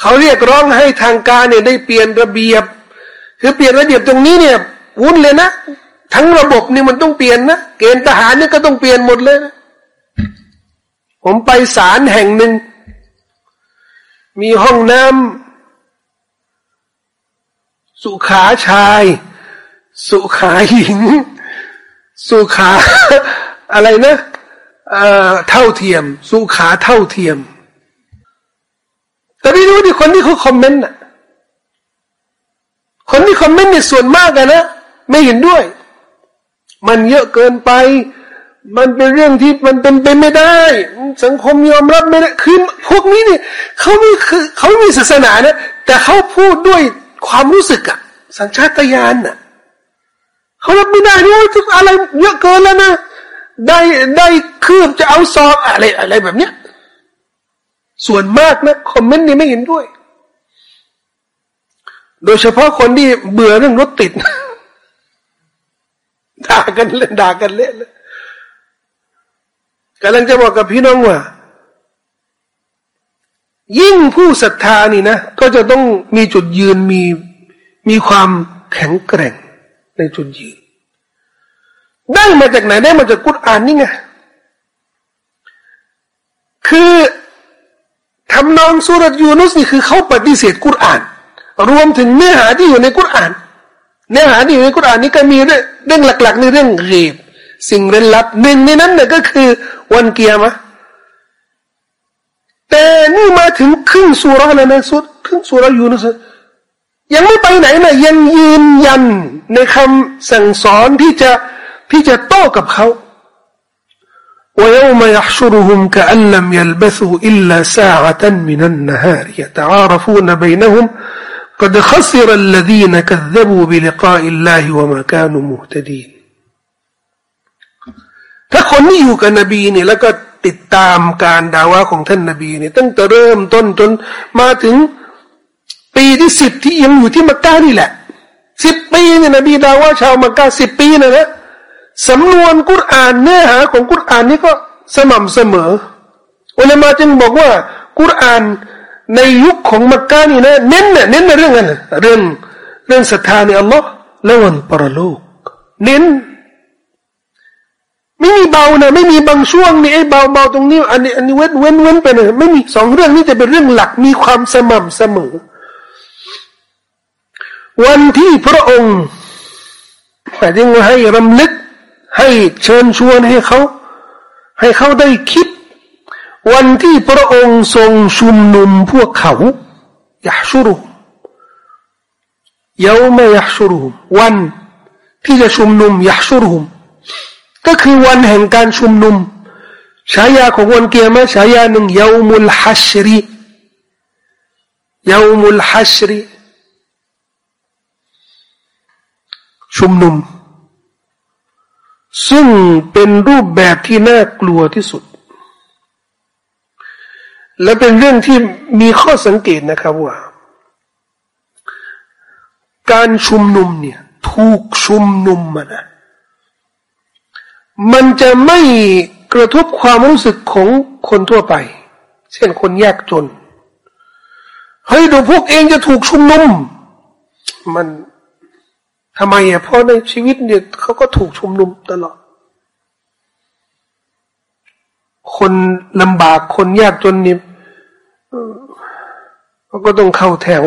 [SPEAKER 1] เขาเรียกร้องให้ทางการเนี่ยได้เปลี่ยนระเบียบ คือเปลี่ยนระเบียบตรงนี้เนี่ยวุ่นเลยนะทั้งระบบนี่มันต้องเปลี่ยนนะเกณฑ์ทหารนี่ก็ต้องเปลี่ยนหมดเลยนะผมไปศาลแห่งหนึ่ง มีห้องน้ำสุขาชาย สุขาหญิง สุขา อะไรนะเอ่อเท่าเทียม สุขาเท่าเทียม แต่ไม่รู้ดิคนที่เขาคอมเมนต์น่ะคนที่คอมเมนต์เนี่ยส่วนมากอะนะไม่เห็นด้วย มันเยอะเกินไป มันเป็นเรื่องที่มันเป็นไปไม่ได้ สังคมยอมรับไม่ได้คือพวกนี้เนี่ยเขาไม่คือเขาไม่มีศาสนานะแต่เขาพูดด้วยความรู้สึกอะสัญชาตญาณอะ เขารับไม่ได้นี่ว่าอะไรเยอะเกินแล้วนะ ได้ได้คืบจะเอาซองอะไรอะไรแบบเนี้ย ส่วนมากนะคอมเมนต์นี่ไม่เห็นด้วย โดยเฉพาะคนที่เบื่อเรื่องรถติดด่ากันเล่นด่ากันเล่นเลยกำลังจะบอกกับพี่น้องว่า ยิ่งผู้ศรัทธานี่นะ ก็จะต้องมีจุดยืนมีมีความแข็งแกร่ง ในจุดยืน ได้มาจากไหนได้มาจากกุรอานนี่ไง คือทำนองสุรยูนุสนี่คือเขาปฏิเสธกุรอาน รวมถึงเนื้อหาที่อยู่ในกุรอาน เนื้อหาที่อยู่ในกุรอานนี่ก็มีเรื่องหลัก ๆ ในเรื่องเรีบสิ่งเร้นลับหนึ่งในนั้นเนี่ยก็คือวันเกียร์มะแต่นี่มาถึงครึ่งสุราแล้วนะสุดครึ่งสุรยูนุส ยังไม่ไปไหนนะยังยืนยันในคำสั่งสอนที่จะที่จะโต้กับเขา ويوم يحشرهم كأن لم يلبثوا إلا ساعة من النهار يتعارفون بينهم قد خسر الذين كذبوا بلقاء الله وما كانوا مهتدين ถ้าคนที่อยู่กับนบีเนี่ยแล้วก็ติดตามการดาวะของท่านนบีเนี่ยตั้งแต่เริ่มต้นจนมาถึง ปีที่สิบที่ยังอยู่ที่มักกะนี่แหละสิบปีเนี่ยนบีดาว่าชาวมักกะสิบปีนะนะสำนวนกุรอานเนื้อหาของกุรอานนี่ก็สม่ำเสมออุลามาจึงบอกว่ากุรอานในยุคของมักกะนี่นะเน้นเน่เน้นในเรื่องอะไรเรื่องเรื่องศรัทธาในอัลลอฮ์และวันปรโลก เน้น ไม่มีเบานะไม่มีบางช่วงนี่ไอ้เบาเบาตรงนี้ อันนี้อันนี้เว้นเว้นเว้นไปเลยไม่มีสองเรื่องนี้จะเป็นเรื่องหลักมีความสม่ำเสมอ วันที่พระองค์แต่จึงให้รำลึก ให้เชิญชวนให้เขา ให้เขาได้คิด วันที่พระองค์ทรงชุมนุมพวกเขายาชุรุยาวมายาชุรุวันที่จะชุมนุมยาชุรุก็คือวันแห่งการชุมนุมฉายาของวันเกียรติฉายาหนึ่งยาวมุลฮัชรียาวมุลฮัชรี ชุมนุม ซึ่งเป็นรูปแบบที่น่ากลัวที่สุด และเป็นเรื่องที่มีข้อสังเกตนะครับว่า การชุมนุมเนี่ยถูกชุมนุมมานะมันจะไม่กระทบความรู้สึกของคนทั่วไป เช่นคนยากจน เฮ้ยดูพวกเองจะถูกชุมนุม มัน ทำไมอะเพราะในชีวิตเนี่ยเขาก็ถูกชุมนุมตลอด คนลำบากคนยากจนเนี่ยเขาก็ต้องเข้าแถว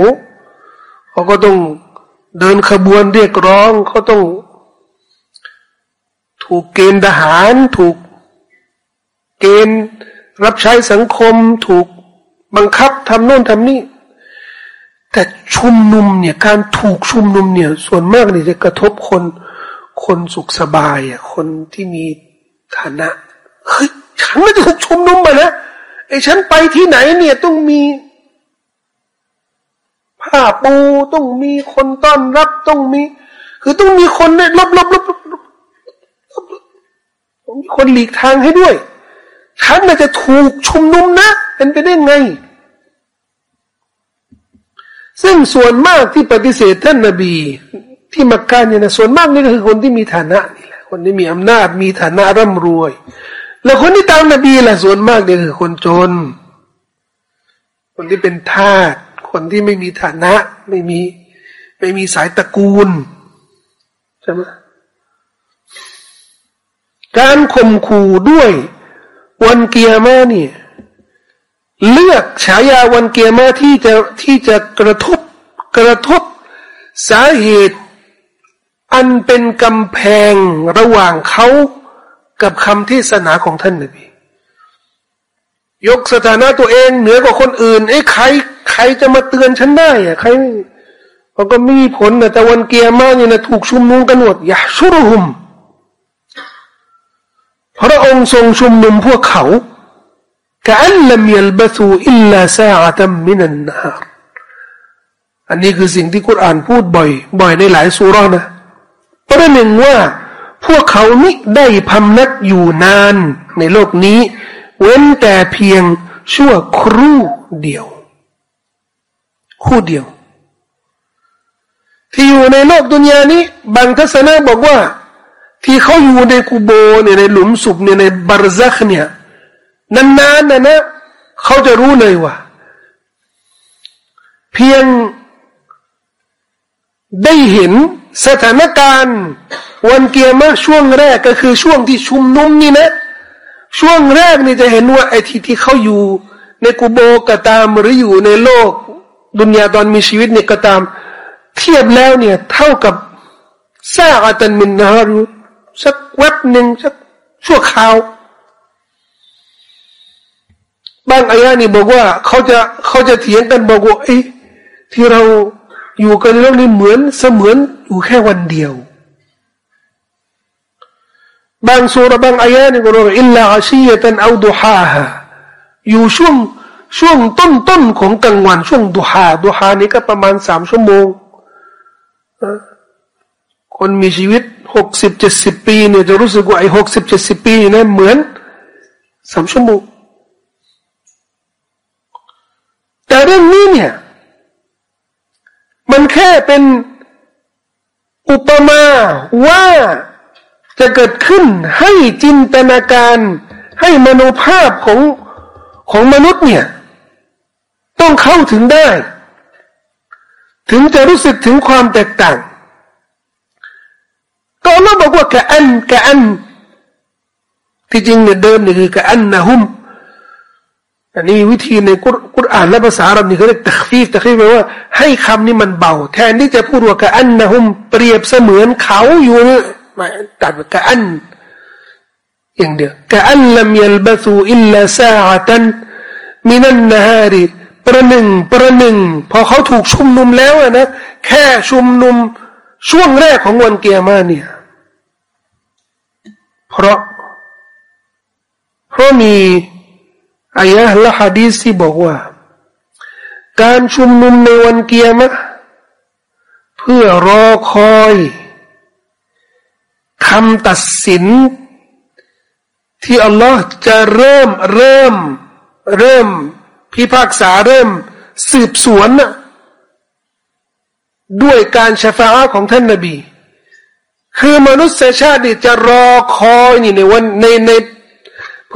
[SPEAKER 1] เขาก็ต้องเดินขบวนเรียกร้องเขาต้อง ถูกเกณฑ์ทหาร ถูกเกณฑ์รับใช้สังคม ถูกบังคับทำโน่นทำนี่ แต่ชุมนุมเนี่ยการถูกชุมนุมเนี่ย ส่วนมากเนี่ยจะกระทบคนคนสุขสบายอะคนที่มีฐานะเฮ้ยฉันไม่ถูกชุมนุมมานะไอ้ฉันไปที่ไหนเนี่ยต้องมีผ้าปูต้องมีคนต้อนรับต้องมี คือต้องมีคนเนี่ยลบลบลบลบลบมีคนหลีกทางให้ด้วย ฉันน่าจะถูกชุมนุมนะเป็นไปได้ไง ซึ่งส่วนมากที่ปฏิเสธท่านนบี ที่มักกะเนี่ยนะส่วนมากนี่ก็คือคนที่มีฐานะนี่แหละคนที่มีอำนาจมีฐานะร่ำรวย แล้วคนที่ตามนบีแหละส่วนมากเนี่ยคือคนจน คนที่เป็นทาสคนที่ไม่มีฐานะไม่มีไม่มีสายตระกูลใช่ไหมการข่มขู่ด้วย วันเกียร์มาเนี่ย เลือกฉายาวันเกียร์มาที่จะที่จะกระทบกระทบสาเหตุ อันเป็นกำแพงระหว่างเขากับคำเทศนาของท่านนบียกสถานะตัวเองเหนือกว่าคนอื่นไอ้ใคร ใครจะมาเตือนฉันได้อะใครเขาก็มีผลนะแต่วันเกียร์มาเนี่ยนะถูกชุมนุมกันหมดอย่าชุรุหุมพระองค์ทรงชุมนุมพวกเขา กอัลลัมยัลบสูอิลลาซาตัมมินันนาร์อันนี้คือสิ่งที่กุรอานพูดบ่อย บ่อยในหลายสุรานะประหนึ่งว่า พวกเขานี้ได้พำนักอยู่นานในโลกนี้ เว้นแต่เพียงชั่วครู่เดียว คู่เดียว ที่อยู่ในโลกดุนยานี้ บางทัศนะบอกว่า ที่เขาอยู่ในกูโบเนี่ยในหลุมศพเนี่ยในบารซักเนี่ย นานๆนะนะเขาจะรู้เลยว่า เพียงได้เห็นสถานการณ์ วันเกียร์มาช่วงแรกก็คือช่วงที่ชุมนุมนี่นะ ช่วงแรกนี่จะเห็นว่าไอ้ที่ที่เขาอยู่ ในกูโบก็ตามหรืออยู่ในโลก ดุนยาตอนมีชีวิตเนี่ยก็ตาม เทียบแล้วเนี่ย เท่ากับซาอัตันมินนารุสักแวัดหนึ่งสักชั่วคราว บางอายะนี่บอกว่าเขาจะเขาจะเถียงกันบอกว่าไอ้ที่เราอยู่กันเรื่องนี้เหมือนเสมือนอยู่แค่วันเดียว บางสุรบางอายะนี่ก็บอกอิลลาอาชียตันเอาดุฮาฮะอยู่ช่วงช่วงต้นต้นของกลางวันช่วงดุฮาดุฮานี่ก็ประมาณสามชั่วโมงคนมีชีวิตหกสิบเจ็ดสิบปีเนี่ยจะรู้สึกว่าไอ้หกสิบเจ็ดสิบปีเนี่ยเหมือนสามชั่วโมง แต่เรื่องนี้เนี่ย มันแค่เป็นอุปมาว่าจะเกิดขึ้นให้จินตนาการให้มโนภาพของของมนุษย์เนี่ย ต้องเข้าถึงได้ ถึงจะรู้สึกถึงความแตกต่างก็อัลลอฮ์บอกว่ากะอันกะอัน ที่จริงเนี่ยเดิมเนี่ยคือกะอันนะฮุม อันนี้วิธีในกุรอานและภาษาอาหรับนี่เขาเรียกตักฟีฟตักฟีฟแปลว่าให้คำนี้มันเบา แทนที่จะพูดว่ากะอันนะฮุมเปรียบเสมือนเขาอยู่นี่มาตัดกะอันอย่างเดียวกะอันลัมยัลบะซูอิลลาซาอะตันมินันนาฮารีประหนึ่งประหนึ่งพอเขาถูกชุมนุมแล้วนะแค่ชุมนุมช่วงแรกของวันเกียร์มาเนี่ย เพราะ เพราะมี อายะและฮะดีษที่บอกว่า การชุมนุมในวันเกียร์มะเพื่อรอคอยคำตัดสิน ที่อัลลอฮ์จะเริ่มเริ่ม เริ่ม พิพากษาเริ่ม สืบสวนด้วยการชฟาของท่านนบี คือมนุษยชาติจะรอคอยนี่ในวันในใน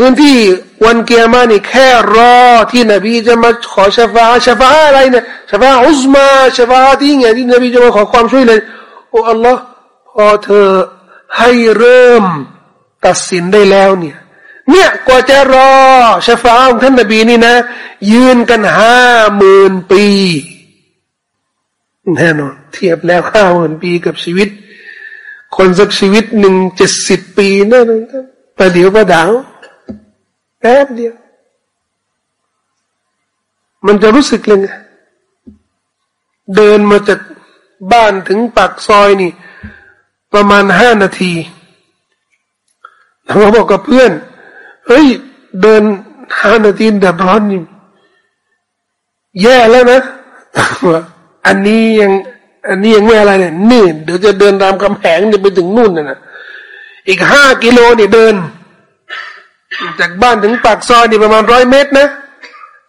[SPEAKER 1] พื้นที่วันเกียร์มานี่แค่รอที่นบีจะมาขอชฟาชฟาอะไรเนี่ยชฟาอุสมาชฟาที่ไงที่นบีจะมาขอความช่วยเลยโอ้อัลลอฮ์พอเธอให้เริ่มตัดสินได้แล้วเนี่ย เนี่ยกว่าจะรอชฟาของท่านนบีนี่นะ ยืนกันห้าหมื่นปีแน่นอนเทียบแล้วห้าหมื่นปีกับชีวิต คนสักชีวิตหนึ่งเจ็ดสิบปีนั่นประเดี๋ยวประดาว แป๊บเดียว มันจะรู้สึกเลยไงเดินมาจากบ้านถึงปากซอยนี่ ประมาณห้านาทีเราบอกกับเพื่อน เฮ้ย เดินห้านาทีแดดร้อนนี่แย่แล้วนะ อันนี้ยังอันนี้ยังไม่อะไรเนี่ยนี่เดี๋ยวจะเดินตามกำแพงจะไปถึงนู่นนะนะอีกห้ากิโลเนี่ยเดิน จากบ้านถึงปากซอยนี่ประมาณร้อยเมตรนะ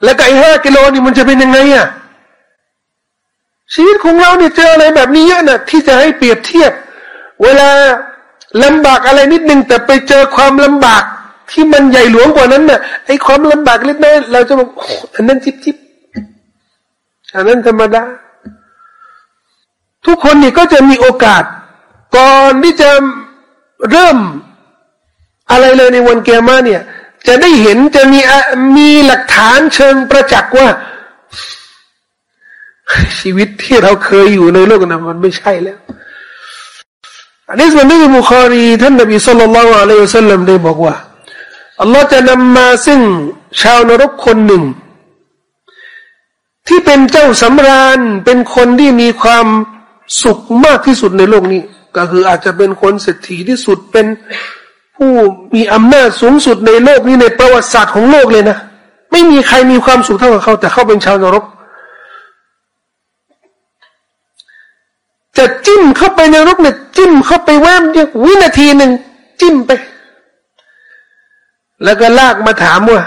[SPEAKER 1] แล้วไอ้ห้ากิโลนี่มันจะเป็นยังไงอะชีวิตของเราเนี่ยเจออะไรแบบนี้เยอะนะที่จะให้เปรียบเทียบ เวลาลำบากอะไรนิดนึง แต่ไปเจอความลำบากที่มันใหญ่หลวงกว่านั้นน่ะไอ้ความลำบากเล็กน้อยเราจะบอกอันนั้นจิบจิบอันนั้นธรรมดาทุกคนนี่ก็จะมีโอกาส ก่อนที่จะเริ่ม อะไรเลยในวันเกียร์มาเนี่ย จะได้เห็นจะมีมีหลักฐานเชิงประจักษ์ว่า ชีวิตที่เราเคยอยู่ในโลกนั้นมันไม่ใช่แล้วอันนี้ส่วนที่บุคอรีท่านนบีสุลต่านละอัลลอฮฺสัลลัมได้บอกว่าอัลลอฮ์จะนำมาซึ่งชาวนรกคนหนึ่ง ที่เป็นเจ้าสำราญเป็นคนที่มีความสุขมากที่สุดในโลกนี้ ก็คืออาจจะเป็นคนเศรษฐีที่สุดเป็น ผู้มีอำนาจสูงสุดในโลกนี้ในประวัติศาสตร์ของโลกเลยนะไม่มีใครมีความสุขเท่ากับเขาแต่เขาเป็นชาวนรก จะจิ้มเข้าไปในรกเนี่ยจิ้มเข้าไปแวมเดียววินาทีหนึ่งจิ้มไป แล้วก็ลากมาถามว่า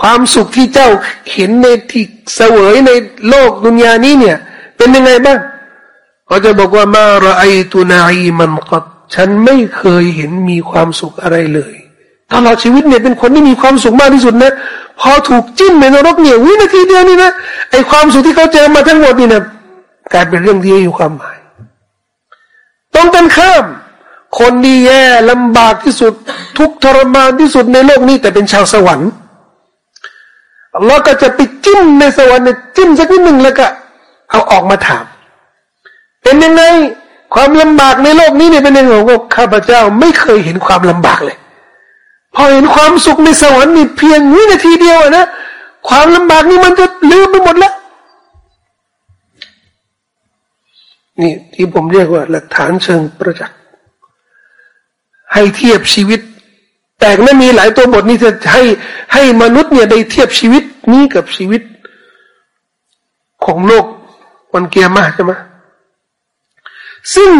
[SPEAKER 1] ความสุขที่เจ้าเห็นในที่เสวยในโลกดุนยานี้เนี่ย เป็นยังไงบ้างเขาจะบอกว่ามาระไอตุนาอีมันกัด ฉันไม่เคยเห็นมีความสุขอะไรเลยตลอดชีวิตเนี่ยเป็นคนที่มีความสุขมากที่สุดนะ พอถูกจิ้มในนรกเนี่ยวินาทีเดียวนี่นะไอความสุขที่เขาเจอมาทั้งหมดนี่นะกลายเป็นเรื่องที่มีความหมายต้องกันข้าม คนดีแย่ลำบากที่สุด ทุกทรมานที่สุดในโลกนี้ แต่เป็นชาวสวรรค์อัลลอฮ์ก็จะไปจิ้มในสวรรค์เนี่ยจิ้มสักนิดหนึ่งแล้วก็ เอาออกมาถาม เป็นยังไง ความลำบากในโลกนี้เนี่ยเป็นยังไงว่าข้าพเจ้าไม่เคยเห็นความลำบากเลย พอเห็นความสุขในสวรรค์นี่เพียงวินาทีเดียวนะความลำบากนี่มันจะลืมไปหมดแล้วนี่ที่ผมเรียกว่า หลักฐานเชิงประจักษ์ให้เทียบชีวิต แต่ไม่มีหลายตัวบทนี้จะให้ให้มนุษย์เนี่ยได้เทียบชีวิตนี้กับชีวิต ของโลกวันเกียร์มาใช่ไหม ซึ่ง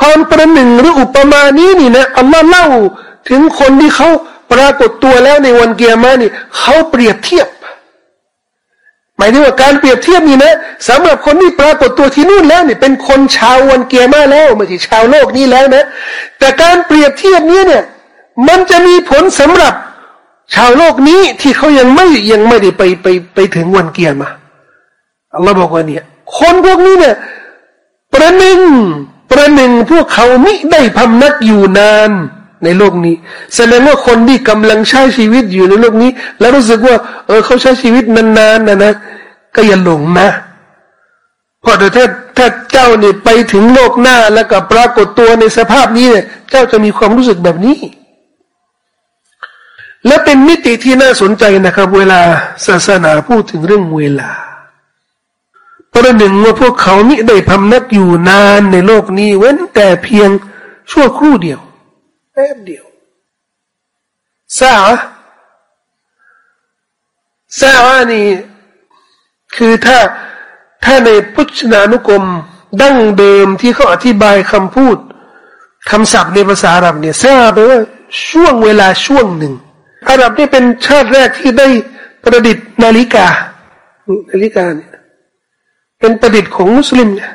[SPEAKER 1] ความประหนึ่งหรืออุปมานี้นี่นะอัลลอฮ์เล่าถึงคนที่เขาปรากฏตัวแล้วในวันเกียร์มานี่เขาเปรียบเทียบ หมายถึงว่าการเปรียบเทียบนี่นะสำหรับคนที่ปรากฏตัวที่นู่นแล้วเนี่ยเป็นคนชาววันเกียร์มาแล้วไม่ใช่ชาวโลกนี้แล้วนะ แต่การเปรียบเทียบนี้เนี่ย มันจะมีผลสำหรับชาวโลกนี้ที่เขายังไม่ยังไม่ได้ไปไปไปถึงวันเกียร์มาอัลลอฮ์บอกว่าเนี่ย คนพวกนี้เนี่ย ประหนึ่งประหนึ่งพวกเขาไม่ได้พำนักอยู่นานในโลกนี้ แสดงว่าคนที่กำลังใช้ชีวิตอยู่ในโลกนี้ แล้วรู้สึกว่า เออเขาใช้ชีวิตนานๆนะนะก็อย่าหลงนะเพราะถ้าถ้าเจ้าเนี่ยไปถึงโลกหน้าแล้วก็ปรากฏตัวในสภาพนี้เนี่ย เจ้าจะมีความรู้สึกแบบนี้ และเป็นมิติที่น่าสนใจนะครับ เวลาศาสนาพูดถึงเรื่องเวลา ประหนึ่งว่าพวกเขามิได้พำนักอยู่นานในโลกนี้เว้นแต่เพียงชั่วครู่เดียวแป๊บเดียวซาซาอานี่คือถ้าถ้าในพุทธนานุกรมดั้งเดิมที่เขาอธิบายคำพูดคำศัพท์ในภาษาอาหรับเนี่ยซาแปลว่าช่วงเวลาช่วงหนึ่งอาหรับนี่เป็นชาติแรกที่ได้ประดิษฐ์นาฬิกานาฬิกาเนี่ย เป็นประดิษฐ์ของมุสลิมเนี่ย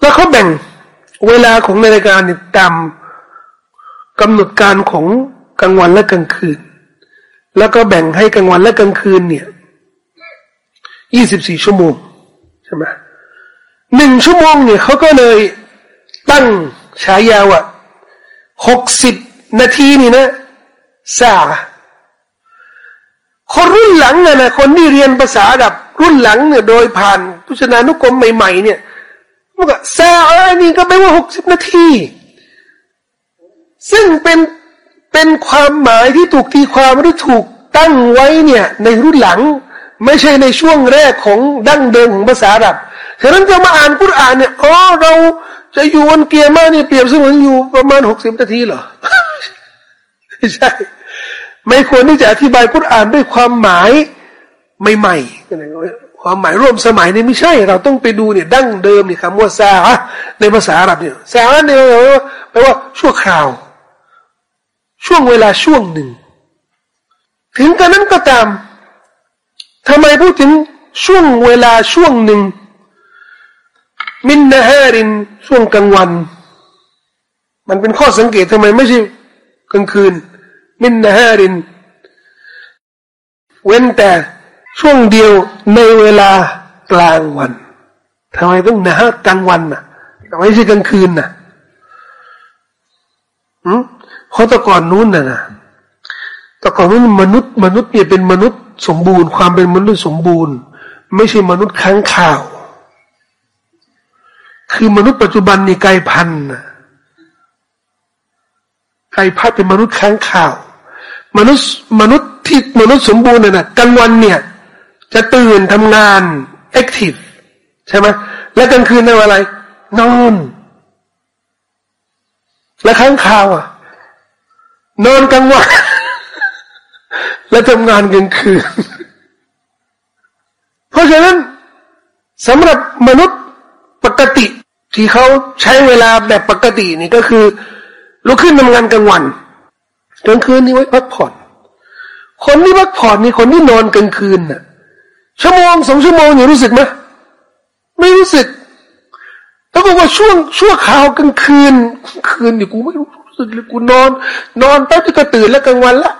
[SPEAKER 1] แล้วเขาแบ่งเวลาของนาฬิกาเนี่ยตามกำหนดการของกลางวันและกลางคืน แล้วก็แบ่งให้กลางวันและกลางคืนเนี่ยยี่สิบสี่ชั่วโมงใช่ไหมหนึ่งชั่วโมงเนี่ยเขาก็เลยตั้งฉายาว่าหกสิบนาทีนี่นะสาคนรุ่นหลังเนี่ยนะคนที่เรียนภาษาดับ รุ่นหลังเนี่ยโดยผ่านพุชนานุกรมใหม่ๆเนี่ยมันก็แซาอันนี้ก็แปลว่าหกสิบนาที ซึ่งเป็นเป็นความหมายที่ถูกตีความหรือถูกตั้งไว้เนี่ยในรุ่นหลัง ไม่ใช่ในช่วงแรกของดั้งเดิมของภาษาดับฉะนั้นจะมาอ่านกุรอานเนี่ยอ๋อเราจะอยู่วันเกียร์มาเนี่ยเปรียบเสมือนอยู่ประมาณหกสิบนาทีเหรอไม่ใช่ ไม่ควรที่จะอธิบายกุรอานด้วยความหมาย ใหม่ๆความหมายร่วมสมัยนี่ไม่ใช่ เราต้องไปดูเนี่ยดั้งเดิมนี่คำว่าซาในภาษาอาหรับเนี่ยซาเนี่ยแปลว่าชั่วคราว ช่วงเวลาช่วงหนึ่ง ถึงกระนั้นก็ตามทำไมพูดถึงช่วงเวลาช่วงหนึ่ง มินนาฮารินช่วงกลางวัน มันเป็นข้อสังเกตทำไมไม่ใช่กลางคืน มินนาฮาริน เว้นแต่ ช่วงเดียวในเวลากลางวันทำไมต้องนะฮะกลางวันน่ะทำไมไม่ใช่กลางคืนน่ะอืมเพราะตะก่อนนู้นน่ะนะตะก่อนนู้นมนุษย์มนุษย์เนี่ยเป็นมนุษย์สมบูรณ์ ความเป็นมนุษย์สมบูรณ์ ไม่ใช่มนุษย์ค้างข่าว คือมนุษย์ปัจจุบันนี่ไกลพันธุ์ไกลพันเป็นมนุษย์ค้างข่าว มนุษย์มนุษย์ที่มนุษย์สมบูรณ์น่ะกลางวันเนี่ย จะตื่นทำงานแอคทีฟใช่ไหมและกลางคืนทำอะไร นอน และค้างข่าวอะ นอนกลางวันและทำงานกลางคืน เพราะฉะนั้นสำหรับมนุษย์ปกติที่เขาใช้เวลาแบบปกตินี่ก็คือลุกขึ้นทำงานกลางวันกลางคืนนี่ไว้พักผ่อน คนที่พักผ่อนนี่คนที่นอนกลางคืนน่ะ ชั่วโมงสองชั่วโมงนี่รู้สึกไหมไม่รู้สึก แล้วบอกว่าช่วงช่วงข่าวกลางคืนคืนนี่กูไม่รู้สึกเลยกูนอน นอนแป๊บก็ตื่นแล้วกลางวันละ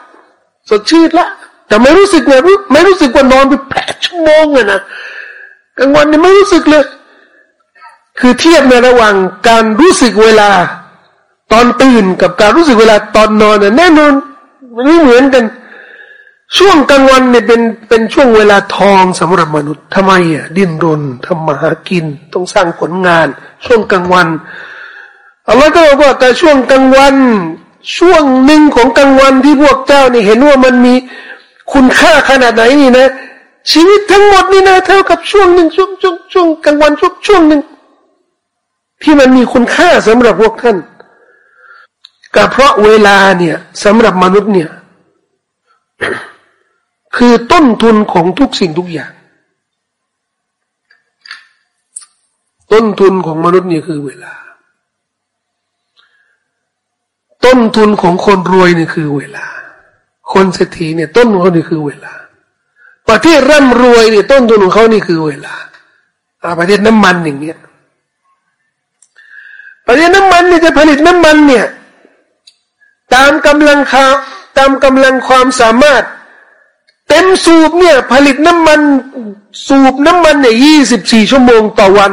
[SPEAKER 1] สดชื่นละแต่ไม่รู้สึกไงรู้ไม่รู้สึกว่านอนไปแปดชั่วโมงเลยนะกลางวันนี่ไม่รู้สึกเลย คือเทียบในระหว่างการรู้สึกเวลา ตอนตื่นกับการรู้สึกเวลาตอนนอนเนี่ยแน่นอนมันไม่เหมือนกัน ช่วงกลางวันเนี่ยเป็นเป็นช่วงเวลาทองสำหรับมนุษย์ทำไมอะดิ้นรนทำมาหากิน ต้องสร้างผลงาน ช่วงกลางวันอัลลอฮ์ก็บอกว่าแต่ช่วงกลางวัน ช่วงหนึ่งของกลางวันที่พวกเจ้านี่เห็นว่ามันมีคุณค่าขนาดไหนนี่นะ ชีวิตทั้งหมดนี่นะเท่ากับช่วงหนึ่งช่วงช่วงช่วงกลางวันช่วงช่วงหนึ่งที่มันมีคุณค่าสำหรับพวกท่านก็เพราะเวลาเนี่ยสำหรับมนุษย์เนี่ย คือต้นทุนของทุกสิ่งทุกอย่าง ต้นทุนของมนุษย์เนี่ยคือเวลา ต้นทุนของคนรวยนี่คือเวลา คนเศรษฐีเนี่ยต้นทุนเขานี่คือเวลา ประเทศร่ำรวยเนี่ยต้นทุนของเขานี่คือเวลาประเทศน้ำมันอย่างเงี้ยประเด็นน้ำมันเนี่ยจะผลิตน้ำมันเนี่ย ตามกำลังคาตามกำลังความสามารถ เต็มสูบเนี่ย ผลิตน้ำมันสูบน้ำมันเนี่ยยี่สิบสี่ชั่วโมงต่อวัน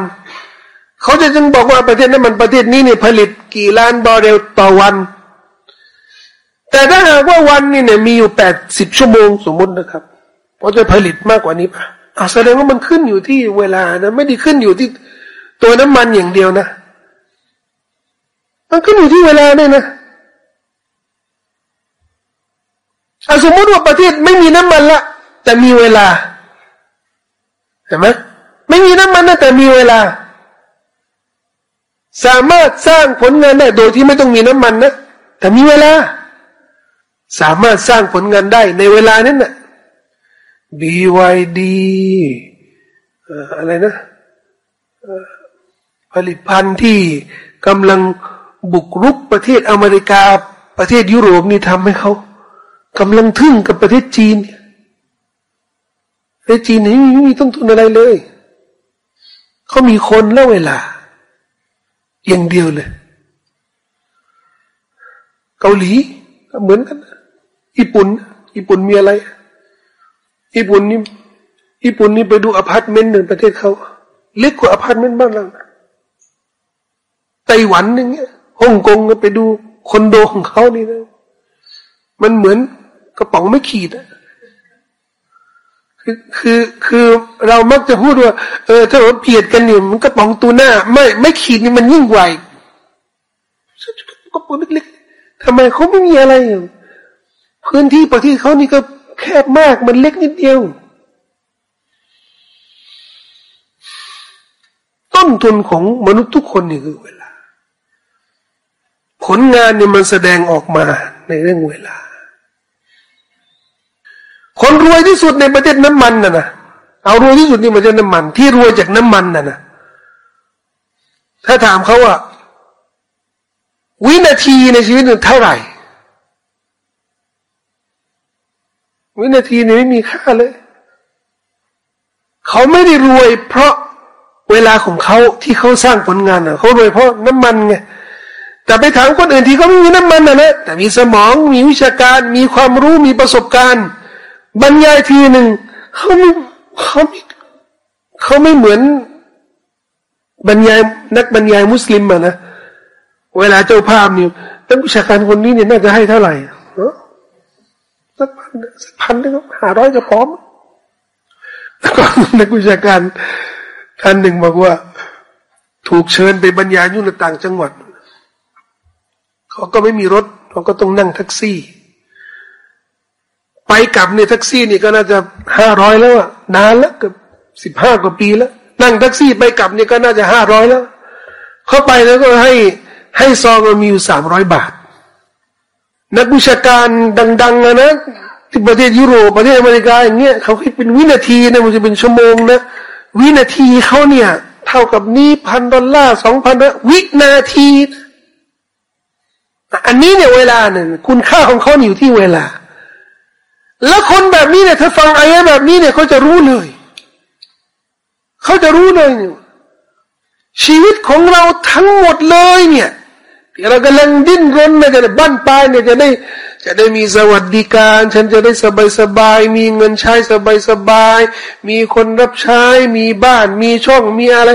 [SPEAKER 1] เขาจะจึงบอกว่าประเทศน้ำมันประเทศนี้เนี่ยผลิตกี่ล้านบาร์เรลต่อวัน แต่ถ้าหากว่าวันนี่เนี่ยมีอยู่แปดสิบชั่วโมงสมมตินะครับเขาจะผลิตมากกว่านี้ป่ะแสดงว่ามันขึ้นอยู่ที่เวลานะไม่ได้ขึ้นอยู่ที่ตัวน้ำมันอย่างเดียวนะ มันขึ้นอยู่ที่เวลาเนี่ยนะ สมมติว่าประเทศไม่มีน้ำมันละแต่มีเวลาเห็นไหมไม่มีน้ำมันนะแต่มีเวลา สามารถสร้างผลงานได้โดยที่ไม่ต้องมีน้ำมันนะแต่มีเวลา สามารถสร้างผลงานได้ในเวลานั้นนะ่ะ BYD อะไรนะผลิตภัณฑ์ที่กำลังบุกรุกประเทศอเมริกาประเทศยุโรปนี่ทำให้เขา กำลังทึ่งกับประเทศจีนประเทศจีนนี่ไม่มีต้องทุนอะไรเลยเขามีคนและเวลา อย่างเดียวเลย เกาหลีเหมือนกันญี่ปุ่นญี่ปุ่นมีอะไรญี่ปุ่นนี่ญี่ปุ่นนี่ไปดูอพาร์ตเมนต์หนึ่งประเทศเขาเล็กกว่าอพาร์ตเมนต์บ้านเราไต้หวันอย่างเงี้ยฮ่องกงไปดูคอนโดของเขานี่นะมันเหมือน กระป๋องไม้ขีดอะคือคือคือเรามักจะพูดว่า เออถ้าเราเบียดกันเนี่ยมันกระป๋องตัวหน้า ไม่ไม้ขีดนี่มันยิ่งกว่ากระป๋องเล็กๆทำไมเขาไม่มีอะไรพื้นที่ประเทศเขานี่ก็แคบมากมันเล็กนิดเดียว ต้นทุนของมนุษย์ทุกคนนี่คือเวลา ผลงานเนี่ยมันแสดงออกมาในเรื่องเวลา คนรวยที่สุดในประเทศน้ำมันน่ะนะเอารวยที่สุดในี่มาจากน้ำมัน ที่รวยจากน้ำมันน่ะนะถ้าถามเขาว่าวินาทีในชีวิตหนึ่งเท่าไหร่ วินาทีนี้ไม่มีค่าเลย เขาไม่ได้รวย เพราะเวลาของเขาที่เขาสร้างผลงานอะเขารวยเพราะน้ำมันไงแต่ไปถามคนอื่นที่เขาไม่มีน้ำมันนะนะแต่มีสมองมีวิชาการ มีความรู้มีประสบการณ์ บรรยายทีหนึ่งเขาไม่เขาไม่เขาไม่เหมือนบรรยายนักบรรยายมุสลิมอะนะเวลาเจ้าภาพเนี่ยนักวิชาการคนนี้เนี่ยน่าจะให้เท่าไหร่สักพันสักพันนึงหาร้อยก็พร้อมแล้วก็นักวิชาการท่านหนึ่งบอกว่า ถูกเชิญไปบรรยายยุ่ในต่างจังหวัด เขาก็ไม่มีรถเขาก็ต้องนั่งแท็กซี่ ไปกลับเนี่ยแท็กซี่นี่ก็น่าจะห้าร้อยแล้วอะนานแล้วเกือบสิบห้ากว่าปีแล้ว นั่งแท็กซี่ไปกลับเนี่ยก็น่าจะห้าร้อยแล้ว เข้าไปแล้วก็ให้ให้ซองมีอยู่สามร้อยบาท นักวิชาการดังๆนะนะที่ประเทศยุโรปประเทศอเมริกาอย่างเงี้ยเขาคิดเป็นวินาทีนะมันจะเป็นชั่วโมงนะวินาทีเขาเนี่ย เท่ากับนี้พันดอลลาร์สองพันวินาที อันนี้เนี่ยเวลาเนี่ยคุณค่าของเขาอยู่ที่เวลา แล้วคนแบบนี้เนี่ยถ้าฟังอายะแบบนี้เนี่ยเขาจะรู้เลย เขาจะรู้เลยเนี่ยชีวิตของเราทั้งหมดเลยเนี่ยเรากำลังดิ้นรนเนี่ยจะบ้านปลายเนี่ยจะได้จะได้มีสวัสดิการ ฉันจะได้สบายสบายมีเงินใช้สบายสบายมีคนรับใช้ มีบ้าน มีช่องมีอะไร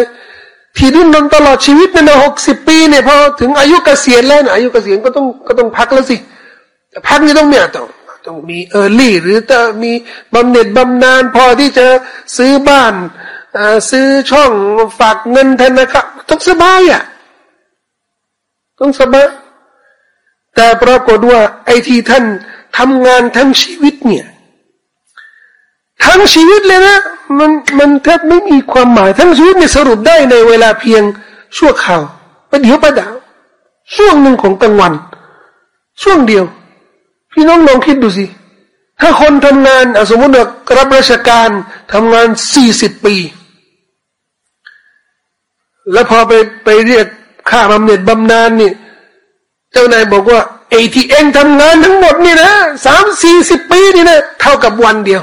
[SPEAKER 1] ที่ดิ้นรนตลอดชีวิตเป็นหกสิบปีเนี่ยพอถึงอายุเกษียณแล้วนะอายุเกษียณก็ต้องก็ต้องพักแล้วสิพักนี่ต้องเนี่ยต้อง ต้องมีเออร์ลี่ หรือจะมีบำเหน็จบำนาญพอที่จะซื้อบ้านซื้อช่องฝากเงินธนาคารต้องสบายอะต้องสบายแต่ปรากฏว่าไอ้ที่ท่านทำงานทั้งชีวิตเนี่ยทั้งชีวิตเลยนะมันมันแทบไม่มีความหมายทั้งชีวิตเนี่ยสรุปได้ในเวลาเพียงชั่วข่าวประเดี๋ยวประดาวช่วงหนึ่งของกลางวัน ช่วงเดียว พี่น้องลองคิดดูสิ ถ้าคนทำงานสมมติว่ารับราชการทำงานสี่สิบปี แล้วพอไปไปเรียกค่าบำเหน็จบำนาญนี่ เจ้านายบอกว่าไอที่เองทำงานทั้งหมดนี่นะสามสี่สิบปีนี่นะเท่ากับวันเดียว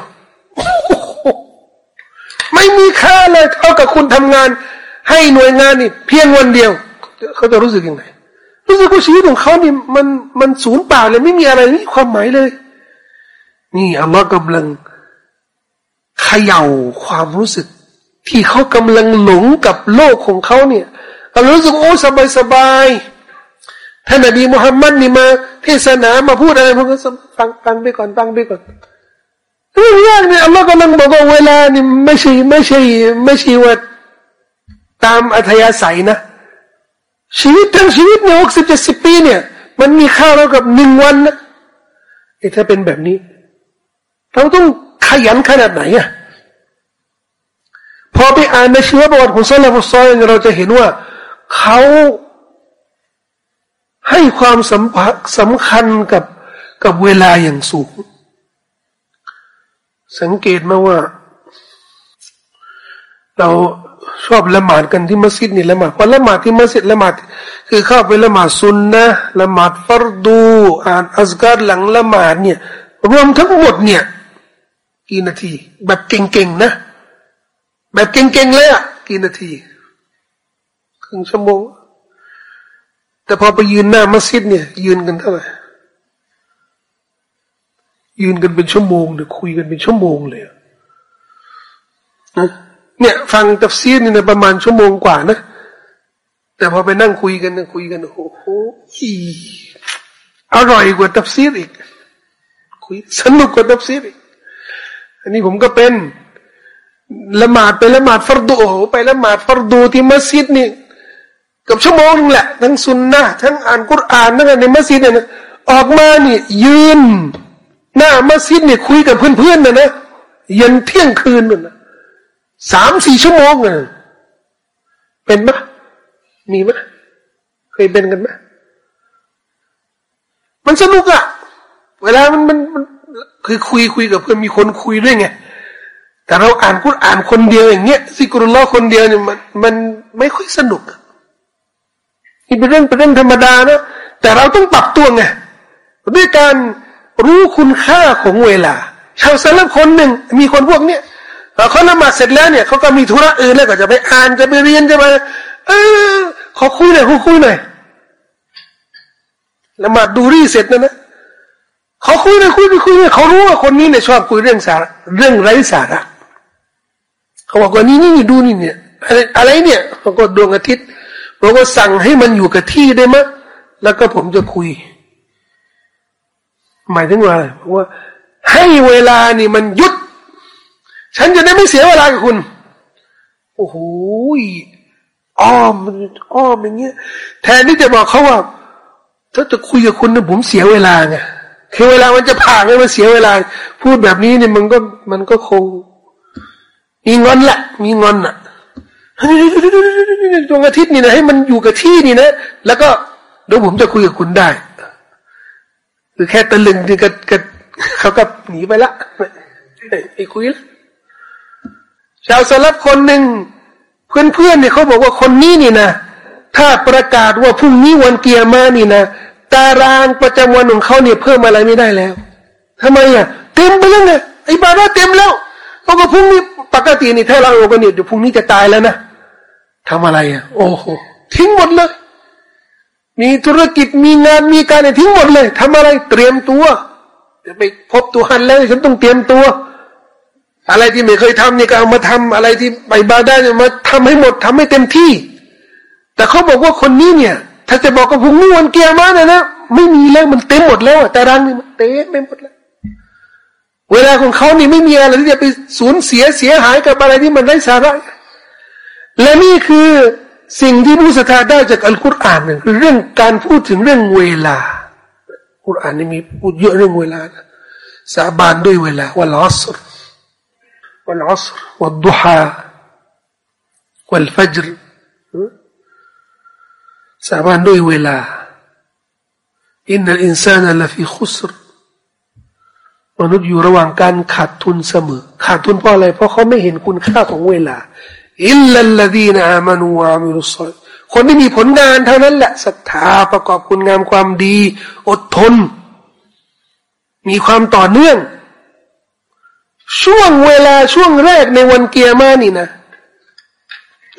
[SPEAKER 1] ไม่มีค่าเลยเท่ากับคุณทำงาน ให้หน่วยงานนี่ เพียงวันเดียว เขาจะรู้สึกยังไง รู้สึกว่าชีวิตของเขานี่มันมันสูญเปล่าเลยไม่มีอะไรไม่มีความหมายเลย นี่อัลลอฮ์กำลังเขย่าความรู้สึก ที่เขากำลังหลงกับโลกของเขาเนี่ยเรารู้สึกโอ้สบายสบายท่านนบีมุฮัมมัดนี่มาเทศนามาพูดอะไรผมก็ฟังฟังไปก่อนฟังไปก่อนเรื่องยากเนี่ยอัลลอฮ์กำลังบอกว่าเวลานี่ไม่ใช่ไม่ใช่ไม่ใช่ว่าตามอัธยาศัยนะ ชีวิตทั้งชีวิตเนี่ยหกสิบเจ็ดสิบปีเนี่ย มันมีค่าเท่ากับหนึ่งวันนะถ้าเป็นแบบนี้ เราต้องขยันขนาดไหนอะพอไปอ่านในชีวประวัติของซาลาฟุซอยเราจะเห็นว่าเขาให้ความสำสำคัญกับกับเวลาอย่างสูง สังเกตมาว่า เรา ชอบละหมาดกันที่มัสยิดนี่ละหมาดพอละหมาดที่มัสยิดละหมาดคือเข้าไปละหมาดซุนนะละหมาดฟัรดูอ่านอัสการหลังละหมาดเนี่ย รวมทั้งหมดเนี่ยกี่นาที แบบเก่งๆนะ แบบเก่งๆเลยอะกี่นาทีครึ่งชั่วโมง แต่พอไปยืนหน้ามัสยิดเนี่ย ยืนกันเท่าไหร่ยืนกันเป็นชั่วโมงเนี่ยคุยกันเป็นชั่วโมงเลยนะ เนี่ย ฟังตัฟซีรนี่นะประมาณชั่วโมงกว่านะ แต่พอไปนั่งคุยกันคุยกันโอ้โหอร่อยกว่าตัฟซีรอีก คุยสนุกกว่าตัฟซีรอีก อันนี้ผมก็เป็นละหมาดไปละหมาดฟัรดูโอ้โหไปละหมาดฟัรดูที่มัสยิดนี่กับชั่วโมงนึงแหละ ทั้งสุนนะทั้งอ่านกุรอานนั่นในมัสยิดเนี่ยออกมาเนี่ยยืน หน้ามัสยิดเนี่ยคุยกับเพื่อนๆนะนะยันเที่ยงคืนนั่นนะ สามสี่ชั่วโมงอะเป็นไหมมีไหมเคยเป็นกันไหมมันสนุกอะเวลามันมันมันคือคุยคุยกับเพื่อนมีคนคุยด้วยไงแต่เราอ่านกุรอ่านคนเดียวอย่างเงี้ยสิกรุลลอคนเดียวเนี่ยมันมันไม่ค่อยสนุกนี่เป็นเรื่องเป็นเรื่องธรรมดานะแต่เราต้องปรับตัวไงด้วยการรู้คุณค่าของเวลา ชาวซาลคนหนึ่งมีคนพวกเนี้ย พอเขาละหมาดเสร็จแล้วเนี่ยเขาก็มีธุระอื่นแล้วก็จะไปอ่านจะไปเรียนจะไปเออขอคุยหน่อยคุยหน่อยละหมาดดูรีเสร็จนะนะเขาคุยเลยคุยไปคุยเลยเขารู้ว่าคนนี้เนี่ยชอบคุยเรื่องสาระเรื่องไร้สาระเขาบอกว่านี่นี่ดูนี่เนี่ยอะไรอะไรเนี่ยเขาก็ดวงอาทิตย์เราก็สั่งให้มันอยู่กับที่ได้ไหมแล้วก็ผมจะคุย หมายถึงว่าอะไรว่าให้เวลานี่มันยุด ฉันจะได้ไม่เสียเวลากับคุณ โอ้โหอ้อมมันอ้อมอย่างเงี้ย แทนที่จะบอกเขาว่า ถ้าจะคุยกับคุณนะผมเสียเวลาไงคือเวลามันจะผ่านไมันเสียเวลา พูดแบบนี้เนี่ยมันก็มันก็คง มีงอนแหละ มีงอนอะดวงอาทิตย์นี่นะให้มันอยู่กับที่นี่นะ แล้วก็เดี๋ยวผมจะคุยกับคุณได้ คือแค่ตะลึงที่ก็ก็เขาก็หนีไปละไอ้คุยละ ชาวสลับคนหนึ่งเพื่อนเพื่อนเนี่ยเขาบอกว่าคนนี้นี่นะ ถ้าประกาศว่าพรุ่งนี้วันเกียร์มานี่นะตารางประจำวันของเขาเนี่ยเพิ่มอะไรไม่ได้แล้วทำไมอะเต็มไปแล้วไงไอ้บาราเต็มแล้วเขาก็พรุ่งนี้ปกตินี่ถ้าเราเอาไปเนี่ยเดี๋ยวพรุ่งนี้จะตายแล้วนะทำอะไรอะ โอ้โหทิ้งหมดเลย มีธุรกิจมีงานมีการเนี่ยทิ้งหมดเลยทำอะไรเตรียมตัวจะไปพบตัวฮันแล้วฉันต้องเตรียมตัว อะไรที่ไม่เคยทำเนี่ยก็เอามาทำอะไรที่ไปบาได้เนี่ยมาทำให้หมดทำให้เต็มที่ แต่เขาบอกว่าคนนี้เนี่ย ถ้าจะบอกกับพรุ่งนี้วันเกียร์มาเนี่ยนะไม่มีแล้วมันเต็มหมดแล้วแต่รังนี่มันเต็มไปหมดแล้ว เวลาของเขานี่ไม่มีอะไรที่จะไปสูญเสียเสียหายกับอะไรที่มันไร้สาระและนี่คือสิ่งที่ผู้ศรัทธาได้จากอัลกุรอานเนี่ยคือเรื่องการพูดถึงเรื่องเวลากุรอานนี่มีพูดเยอะเรื่องเวลานะสาบานด้วยเวลาวันอัสรวันอัสรวันดุ ฮาวันฟัจรสาบานด้วยเวลาอินนัลอินซานัลฟีขุสรมนุษย์อยู่ระหว่างการขาดทุนเสมอ ขาดทุนเพราะอะไร เพราะเขาไม่เห็นคุณค่าของเวลาอิลลัลลดีนอามานูอามิรุสซคนที่มีผลงานเท่านั้นแหละศรัทธาประกอบคุณงามความดี อดทน มีความต่อเนื่อง ช่วงเวลาช่วงแรกในวันเกียร์มานี่นะ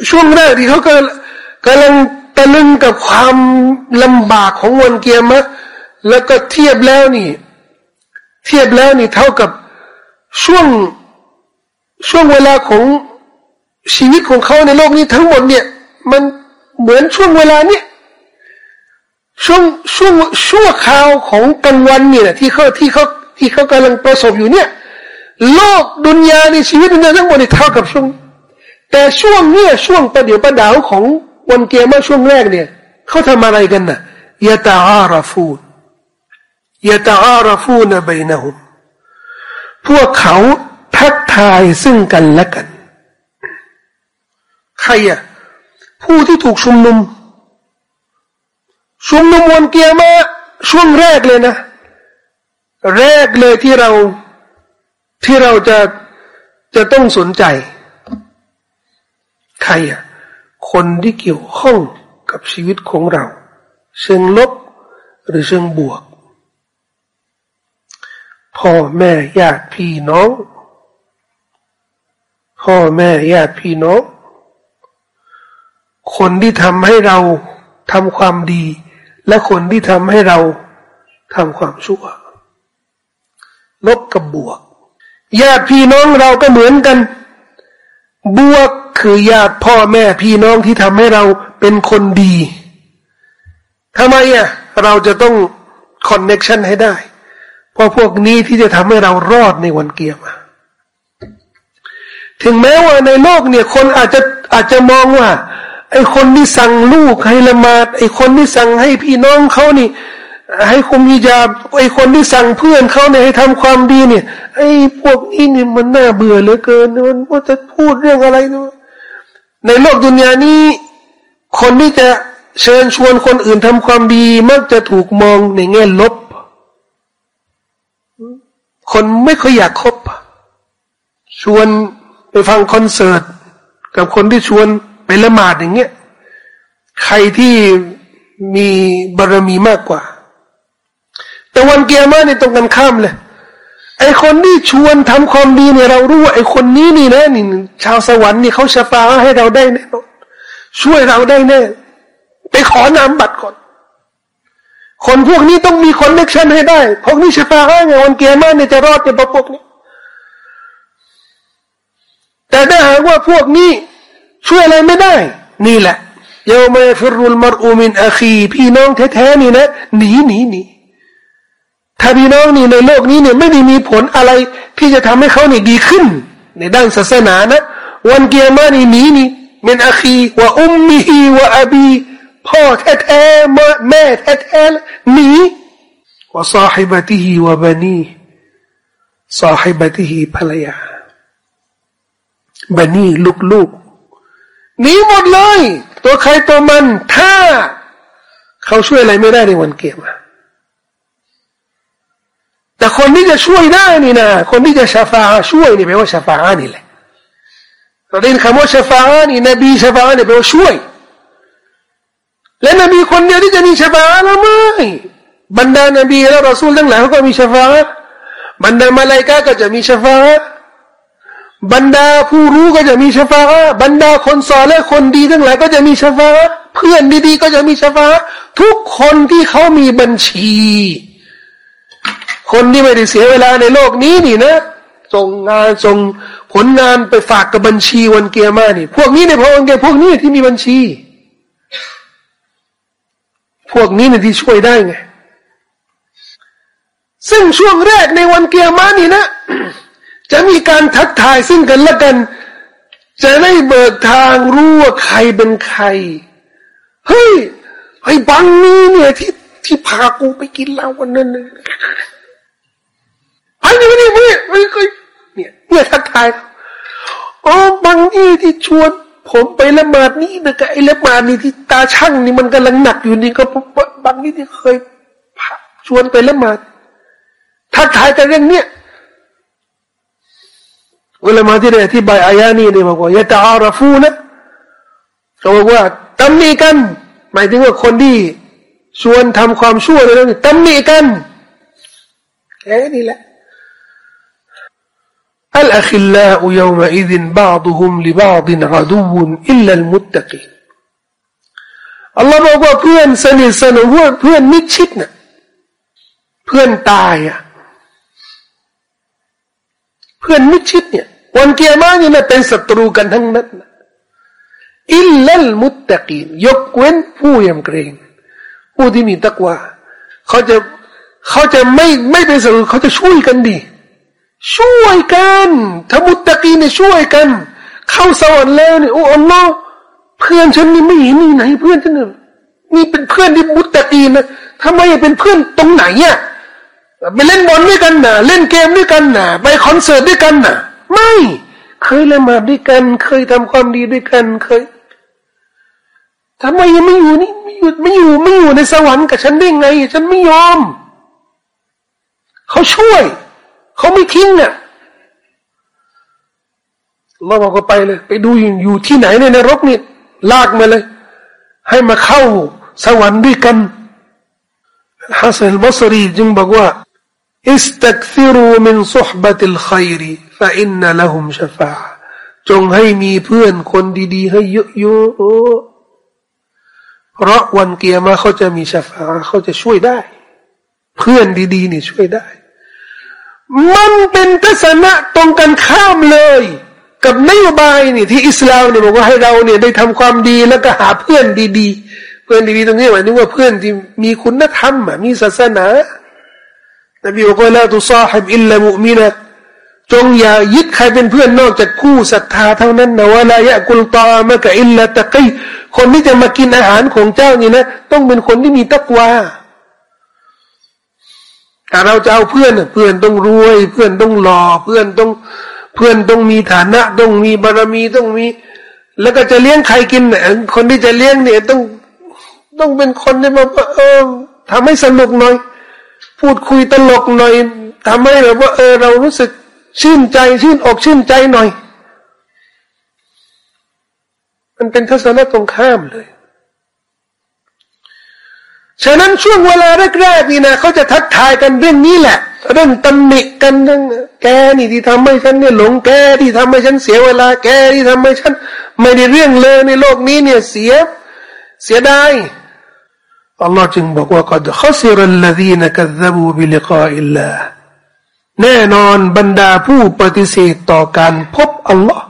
[SPEAKER 1] ช่วงแรกที่เขาก็กำลังตะลึงกับความลำบากของวันเกียร์มะแล้วก็เทียบแล้วนี่ เทียบแล้วนี่เท่ากับช่วงช่วงเวลาของชีวิตของเขาในโลกนี้ทั้งหมดเนี่ย มันเหมือนช่วงเวลาเนี่ยช่วงช่วงชั่วคราวของกลางวันเนี่ยที่เขาที่เขาที่เขากำลังประสบอยู่เนี่ย โลกดุนยาในชีวิตดุนยาทั้งหมดเนี่ยเท่ากับช่วง แต่ช่วงเนี้ยช่วงประเดี๋ยวประดาวของวันเกียร์มาช่วงแรกเนี่ยเขาทำอะไรกันนะยะตาอาราฟูนยะตาอาราฟูนบนะฮุมพวกเขาทักทายซึ่งกันและกัน ใครอะผู้ที่ถูกชุมนุม ชุมนุมวันเกียร์มาช่วงแรกเลยนะ แรกเลยที่เรา ที่เราจะจะต้องสนใจ ใครอะคนที่เกี่ยวข้องกับชีวิตของเรา เชิงลบหรือเชิงบวก พ่อแม่ญาติพี่น้อง พ่อแม่ญาติพี่น้อง คนที่ทำให้เราทำความดี และคนที่ทำให้เราทำความชั่ว ลบกับบวก ญาติพี่น้องเราก็เหมือนกัน บวกคือญาติพ่อแม่พี่น้องที่ทำให้เราเป็นคนดีทำไมอะเราจะต้องคอนเน็ชันให้ได้ เพราะพวกนี้ที่จะทำให้เรารอดในวันเกียรมาถึงแม้ว่าในโลกเนี่ยคนอาจจะอาจจะมองว่า ไอ้คนที่สั่งลูกให้ละมาดไอ้คนที่สั่งให้พี่น้องเขานี่ ให้คุมีจาไอ้คนที่สั่งเพื่อนเขาเนี่ยให้ทำความดีเนี่ย ไอ้พวกนี้เนี่ยมันน่าเบื่อเหลือเกินมันว่าจะพูดเรื่องอะไรเนาะในโลกดุนยานี้ คนที่จะเชิญชวนคนอื่นทำความดี มักจะถูกมองในแง่ลบ คนไม่ค่อยอยากคบ ชวนไปฟังคอนเสิร์ต กับคนที่ชวนไปละหมาดอย่างเงี้ย ใครที่มีบารมีมากกว่า แต่วันกิยามะฮ์ในตรงกันข้ามเลยไอคนที่ชวนทำความดีเนี่ยเรารู้ว่าไอคนนี้นี่นะนี่ชาวสวรรค์นี่เขาชะฟาให้เราได้แน่นอนช่วยเราได้แน่ไปขอนามบัตรก่อน คนพวกนี้ต้องมี connection ให้ได้พวกนี้ชะฟ้าไงวันกิยามะฮ์เนี่ยจะรอดจากพวกนี้แต่ถ้าหากว่าพวกนี้ช่วยอะไรไม่ได้ นี่แหละيوم يفر المرء من أخيهพี่น้องแท้ๆนี่นะหนีหนีหนี ถ้าพี่น้องนี่ในโลกนี้เนี่ยไม่ได้มีผลอะไร ที่จะทำให้เขาเนี่ยดีขึ้น ในด้านศาสนานะ วันเกียร์มานี่หนีนี่เป็นอาคีว่าอุมมีฮีว่าอบีพ่อแท้ๆแม่แท้ๆหนีว่าซาฮิบะติฮีว่าบานีซาฮิบะติฮีภรรยาบันนี่ลูกๆหนีหมดเลย ตัวใครตัวมัน ถ้า เขาช่วยอะไรไม่ได้ในวันเกียรมา แต่คนที่จะช่วยได้นี่นะคนที่จะชาฟาช่วยนี่แปลว่าชาฟานี่แหละเราได้ยินคำว่าชาฟานี่นบีชาฟานี่แปลว่าช่วย และนบีคนเดียวที่จะมีชาฟาแล้วไม่บรรดานบีและรอซูลทั้งหลายเขาก็มีชาฟาบรรดามาลายกาก็จะมีชาฟาบรรดาผู้รู้ก็จะมีชฟาบรรดาคนสอนและคนดีทั้งหลายก็จะมีชฟาเพื่อนดีๆก็จะมีชฟาทุกคนที่เขามีบัญชี คนที่ไม่ได้เสียเวลาในโลกนี้นี่นะส่งงานส่งผลงานไปฝากกับบัญชีวันเกียร์มานี่ พวกนี้ในพระองค์เกียพวกนี้ที่มีบัญชี พวกนี้เนี่ยที่ช่วยได้ไง ซึ่งช่วงแรกในวันเกียร์มานี่นะ จะมีการทักทายซึ่งกันและกัน จะได้เบิกทางรู้ว่าใครเป็นใคร เฮ้ยไอ้บังนี้เนี่ยที่ที่พากูไปกินเหล้าวันนั้น ไอ้นี่นี่ไม่ไม่เคยเนี่ยเนี่ยทักทายอ๋อบังนี่ที่ชวน ผมไปละหมาดนี่นะกับไอ้ละหมาดนี่ที่ตาช่างนี่มันกำลังหนักอยู่นี่ก็บังนี่ที่เคยชวนไปละหมาดทักทายแต่เรื่องเนี้ยอุลามาที่ได้อธิบายอายานี้ได้บอกว่ายะตาอาราฟูนะเขาบอกว่าตำหนิกัน หมายถึงว่าคนที่ชวนทำความชั่วเลยนะตำหนิกันแค่นี้แหละ الأخلاء يومئذ بعضهم لبعض عدو إلا المتقين อัลลอฮ์บอกว่าเพื่อนสนิทสนมเพื่อนเพื่อนมิชิดนะเพื่อนตายอ่ะเพื่อนมิชิดเนี่ยวันเกียร์มานี่นะเป็นศัตรูกันทั้งนั้นอิลลัลมุตตะกีนยกเว้นผู้ยำเกรงผู้ที่มีตะกวาเขาจะเขาจะไม่ไม่เป็นศัตรูเขาจะช่วยกันดี ช่วยกันถ้ามุตตะกีนเนี่ยช่วยกัน เข้าสวรรค์แล้วเนี่ยโอ้อัลลอฮ์เพื่อนฉันนี่ไม่เห็นนี่ไหน เพื่อนฉันเนี่ยนี่เป็นเพื่อนที่มุตตะกีนะทำไมเป็นเพื่อนตรงไหนอะไปเล่นบอลด้วยกันนะเล่นเกมด้วยกันนะไปคอนเสิร์ตด้วยกันนะไม่เคยละหมาดด้วยกัน เคยทำความดีด้วยกันเคยทำไมยังไม่อยู่นี่ไม่อยู่ไม่อยู่ไม่อยู่ในสวรรค์กับฉันได้ไง ฉันไม่ยอม เขาช่วย เขาไม่ทิ้งอ่ะเราบอกก็ไปเลย ไปดูอยู่ที่ไหนในนรกนี่ลากมาเลย ให้มาเข้าสวรรค์ด้วยกันฮัสซันบัสรีจึงบอกว่า استكثروا من صحبة الخير فإن لهم شفاعة จงให้มีเพื่อนคนดีๆให้เยอะ เพราะวันเกียร์มาเขาจะมีชาฟาเขาจะช่วยได้ เพื่อนดี ๆ นี่ช่วยได้ มันเป็นทัศนะตรงกันข้ามเลย กับนโยบายนี่ที่อิสลามเนี่ยบอกว่าให้เราเนี่ยได้ทำความดีแล้วก็หาเพื่อนดีๆ เพื่อนดีๆตรงนี้หมายถึงว่าเพื่อนที่มีคุณธรรมมีศาสนานบีบอกว่าละตุซาฮิบอิลลามุมินะจงอย่ายึดใครเป็นเพื่อนนอกจากผู้ศรัทธาเท่านั้นนะว่าลายะกุลตามะกะอิลละตะกีคนที่จะมากินอาหารของเจ้านี่นะ ต้องเป็นคนที่มีตักวา ถ้าเราจะเอาเพื่อนเพื่อนต้องรวย เพื่อนต้องหล่อเพื่อนต้อง เพื่อนต้องมีฐานะ ต้องมีบารมีต้องมี แล้วก็จะเลี้ยงใครกินเนี่ยคนที่จะเลี้ยงเนี่ยต้องต้องเป็นคนที่มาเออทำให้สนุกหน่อย พูดคุยตลกหน่อยทำให้แบบว่า เออ เรารู้สึกชื่นใจชื่นอกชื่นใจหน่อย มันเป็นทัศนะตรงข้ามเลย ฉะนั้นช่วงเวลาแรกๆนี่นะเขาจะทักทายกันเรื่องนี้แหละเรื่องตำหนิกันเรื่องแกนี่ที่ทำให้ฉันเนี่ยหลงแกที่ทำให้ฉันเสียเวลา แกที่ทำให้ฉันไม่ได้เรื่องเลยในโลกนี้เนี่ยเสีย เสียดายอัลลอฮ์จึงบอกว่า قد خسر الذين كذبوا بلقاء الله แน่นอนบรรดาผู้ปฏิเสธต่อการพบอัลลอฮ์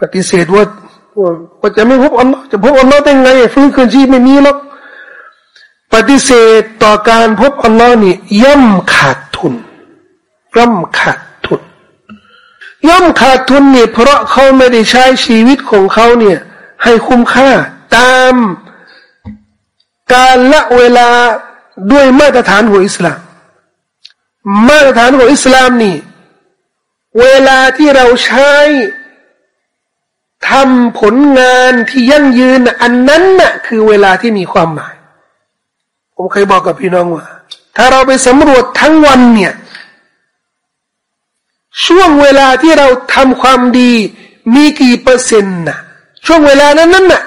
[SPEAKER 1] ปฏิเสธว่าว่าจะไม่พบอัลลอฮ์จะพบอัลลอฮ์ได้ไงฟื้นคืนชีพไม่มีหรอก ปฏิเสธต่อการพบอัลลอฮ์นี่ย่อมขาดทุนย่อมขาดทุนย่อมขาดทุนเนี่ยเพราะเขาไม่ได้ใช้ชีวิตของเขาเนี่ย ให้คุ้มค่า ตามการละเวลาด้วยมาตรฐานของอิสลาม มาตรฐานของอิสลามนี่ เวลาที่เราใช้ทำผลงานที่ยั่งยืนอันนั้นน่ะ คือเวลาที่มีความหมาย ผมเคยบอกกับพี่น้องว่า ถ้าเราไปสำรวจทั้งวันเนี่ย ช่วงเวลาที่เราทำความดีมีกี่เปอร์เซ็นต์น่ะช่วงเวลานั้นนั่นน่ะ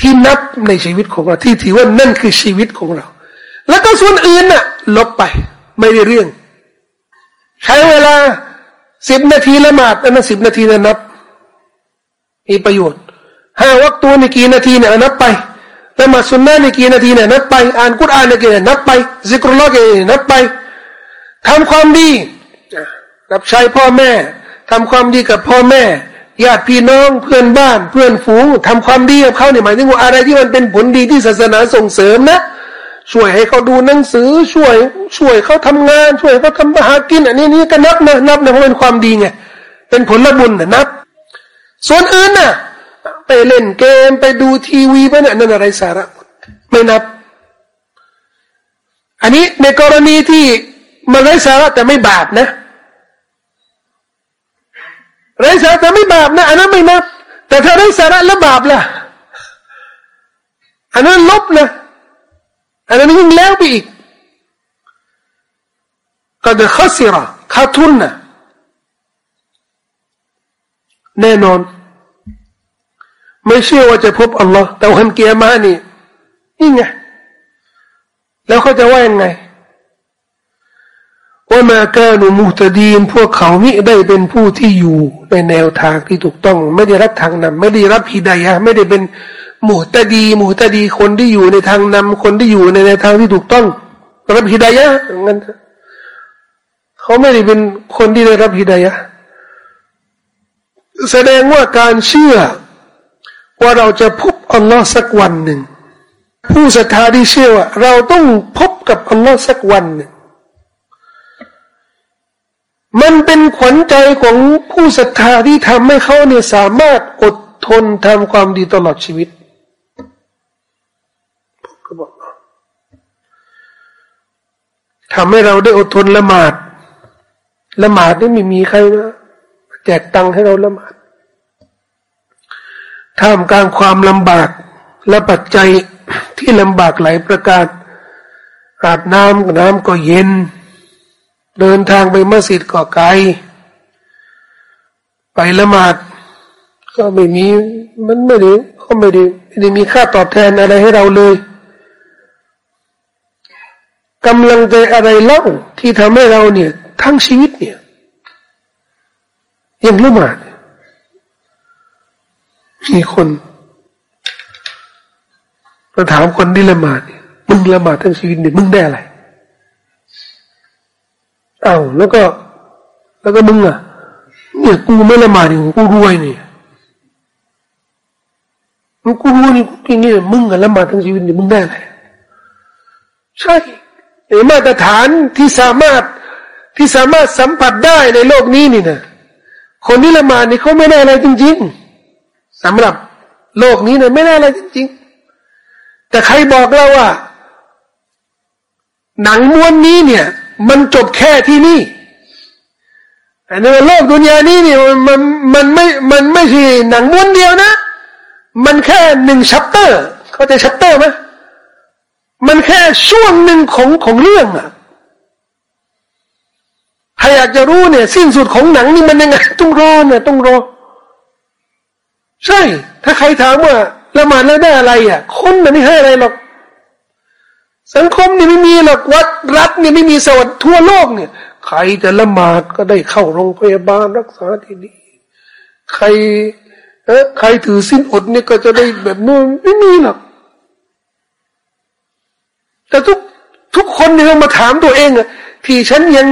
[SPEAKER 1] ที่นับในชีวิตของเราที่ถือว่านั่นคือชีวิตของเรา แล้วก็ส่วนอื่นน่ะ ลบไปไม่ได้เรื่อง ใช้เวลาสิบนาทีละหมาดอันั่นสิบนาทีนะนับ มีประโยชน์ห้าวักตัวในกี่นาทีเนี่ยนับไป ละหมาดสุนนะในกี่นาทีเนี่ยนับไปอ่านกุรอานในกี่นนับไปซิกรุลลอฮ์กี่นับไปทำความดีรับใช้พ่อแม่ทำความดีกับพ่อแม่ญาติพี่น้องเพื่อนบ้านเพื่อนฝูงทำความดีกับเขาเนี่ยหมายถึงว่าอะไรที่มันเป็นผลดีที่ศาสนาส่งเสริมนะ ช่วยให้เขาดูหนังสือช่วย ช่วยเขาทำงาน ช่วยเขาทำมาหากินอันนี้นี่ก็นับนะนับนะเพราะเป็นความดีไงเป็นผลบุญนะนับ ส่วนอื่นน่ะ ไปเล่นเกมไปดูทีวีไปเนี่ยนั่นอะไรสาระไม่นับ อันนี้ในกรณีที่มันไร้สาระแต่ไม่บาปนะไร้สาระแต่ไม่บาปนะอันนั้นไม่นับ แต่ถ้าไร้สาระแล้วบาปล่ะอันนั้นลบนะอันนั้นยิ่งแล้วไปอีกก็จะขัสิระขาดทุนนะแน่นอน ไม่เชื่อว่าจะพบอัลลอฮ์แต่วันเกียร์มานี่นี่ไงแล้วเขาจะว่ายังไงว่ามาการุมุตดีนพวกเขามิได้เป็นผู้ที่อยู่ในแนวทางที่ถูกต้อง ไม่ได้รับทางนำไม่ได้รับฮิดายะไม่ได้เป็นหมู่ตดีหมู่ตดีคนที่อยู่ในทางนำคนที่อยู่ในในทางที่ถูกต้อง รับฮิดายะงั้นเขาไม่ได้เป็นคนที่ได้รับฮิดายะแสดงว่าการเชื่อ ว่าเราจะพบอัลลอฮ์สักวันหนึ่ง ผู้ศรัทธาที่เชื่อว่าเราต้องพบกับอัลลอฮ์สักวันหนึ่ง มันเป็นขวัญใจของผู้ศรัทธาที่ทำให้เขาเนี่ยสามารถอดทนทำความดีตลอดชีวิตก็บอกทำให้เราได้อดทนละหมาด ละหมาดนี่ไม่มีใครนะแจกตังค์ให้เราละหมาด ท่ามกลางความลำบากและปัจจัยที่ลำบากหลายประการอาบน้ำน้ำก็เย็น เดินทางไปมัสยิดก็ไกล ไปละหมาด ก็ไม่มีมันไม่ได้เขาไม่ได้ไม่ได้มีค่าตอบแทนอะไรให้เราเลยกำลังใจอะไรเล่าที่ทำให้เราเนี่ย ทั้งชีวิตเนี่ยยังละหมาด มีคนเราถามคนที่ละหมาดเนี่ยมึงละหมาดทั้งชีวิตเนี่ยมึงได้อะไรอ้าวแล้วก็ แล้วก็มึงอะเนี่ยกูไม่ละหมาดเนี่ยกูรวยเนี่ยมึงกูรวยนี่กูนี่มึงอะละหมาดทั้งชีวิตเนี่ยมึงได้อะไรใช่ไอ้มาตรฐานที่สามารถที่สามารถสัมผัสได้ในโลกนี้นี่นะคนที่ละหมาดนี่เขาไม่ได้อะไรจริง ๆ สำหรับโลกนี้เนี่ยไม่ได้อะไรจริงๆ แต่ใครบอกเราว่า หนังม้วนนี้เนี่ย มันจบแค่ที่นี่แต่ในโลกดุนยานี้เนี่ยมันมันไม่มันไม่ใช่หนังม้วนเดียวนะ มันแค่หนึ่งชัปเตอร์เขาจะชัปเตอร์ไหมมันแค่ช่วงหนึ่งของของเรื่องอะถ้าอยากจะรู้เนี่ย สิ้นสุดของหนังนี่มันยังไงต้องรอเนี่ยต้องรอ ใช่ ถ้าใครถามว่าละหมาดแล้วได้อะไรอะ คนมันไม่ให้อะไรหรอก สังคมนี่ไม่มีหรอกวัดรัฐนี่ไม่มีสวัสดิ์ทั่วโลกเนี่ย ใครจะละหมาดก็ได้เข้าโรงพยาบาลรักษาที่ดีใคร เออใครถือสิ้นอดเนี่ยก็จะได้แบบนู้นไม่มีหรอก แต่ทุกทุกคนเนี่ยมาถามตัวเองอะที่ฉันยัง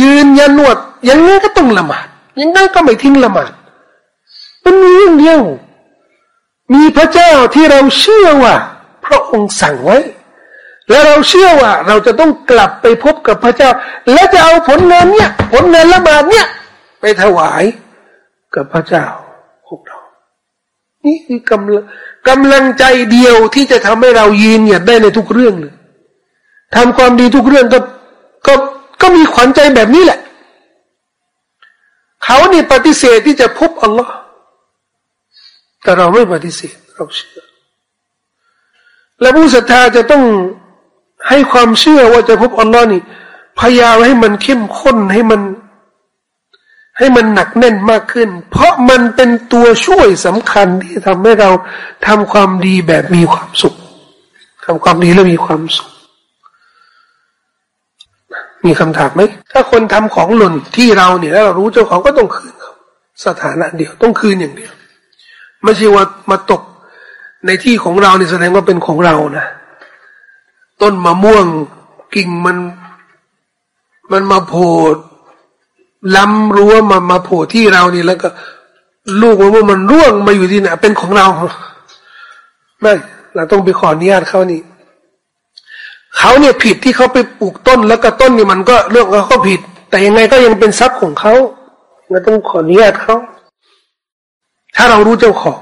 [SPEAKER 1] ยืนยันนวดยังไงก็ต้องละหมาดยังไงก็ไม่ทิ้งละหมาด มันมีเรื่องเดียว มีพระเจ้าที่เราเชื่อว่า พระองค์สั่งไว้ และเราเชื่อว่า เราจะต้องกลับไปพบกับพระเจ้า และจะเอาผลงานเนี่ยผลงานละหมาดเนี่ยไปถวายกับพระเจ้าของเรา นี่คือกำลังกำลังใจเดียวที่จะทำให้เรายืนหยัดได้ในทุกเรื่องเลยทำความดีทุกเรื่องก็ก็ก็มีขวัญใจแบบนี้แหละ เขานี่ปฏิเสธที่จะพบอัลลอฮ์ แต่เราไม่ปฏิเสธเราเชื่อ และผู้ศรัทธาจะต้องให้ความเชื่อว่าจะพบอัลลอฮ์นี่ พยายามให้มันเข้มข้นให้มัน ให้มันหนักแน่นมากขึ้น เพราะมันเป็นตัวช่วยสำคัญที่ทำให้เราทำความดีแบบมีความสุขทำความดีแล้วมีความสุข มีคำถามไหมถ้าคนทำของหล่นที่เราเนี่ยแล้วเรารู้เจ้าของก็ต้องคืนสถานะเดียวต้องคืนอย่างเดียว ไม่ใช่ว่ามาตกในที่ของเราเนี่ยแสดงว่าเป็นของเรานะต้นมะม่วงกิ่งมัน มันมาโผล่ล้ำรั้วมามาโผล่ที่เรานี่แล้วก็ลูกมะม่วงมันร่วงมาอยู่ที่ไหนเป็นของเราไม่เราต้องไปขออนุญาตเขานี่เขาเนี่ยผิดที่เขาไปปลูกต้นแล้วก็ต้นนี่มันก็เรื่องเขาก็ผิด แต่ยังไงก็ยังเป็นทรัพย์ของเขาเราต้องขออนุญาตเขา ถ้าเรารู้เจ้าของ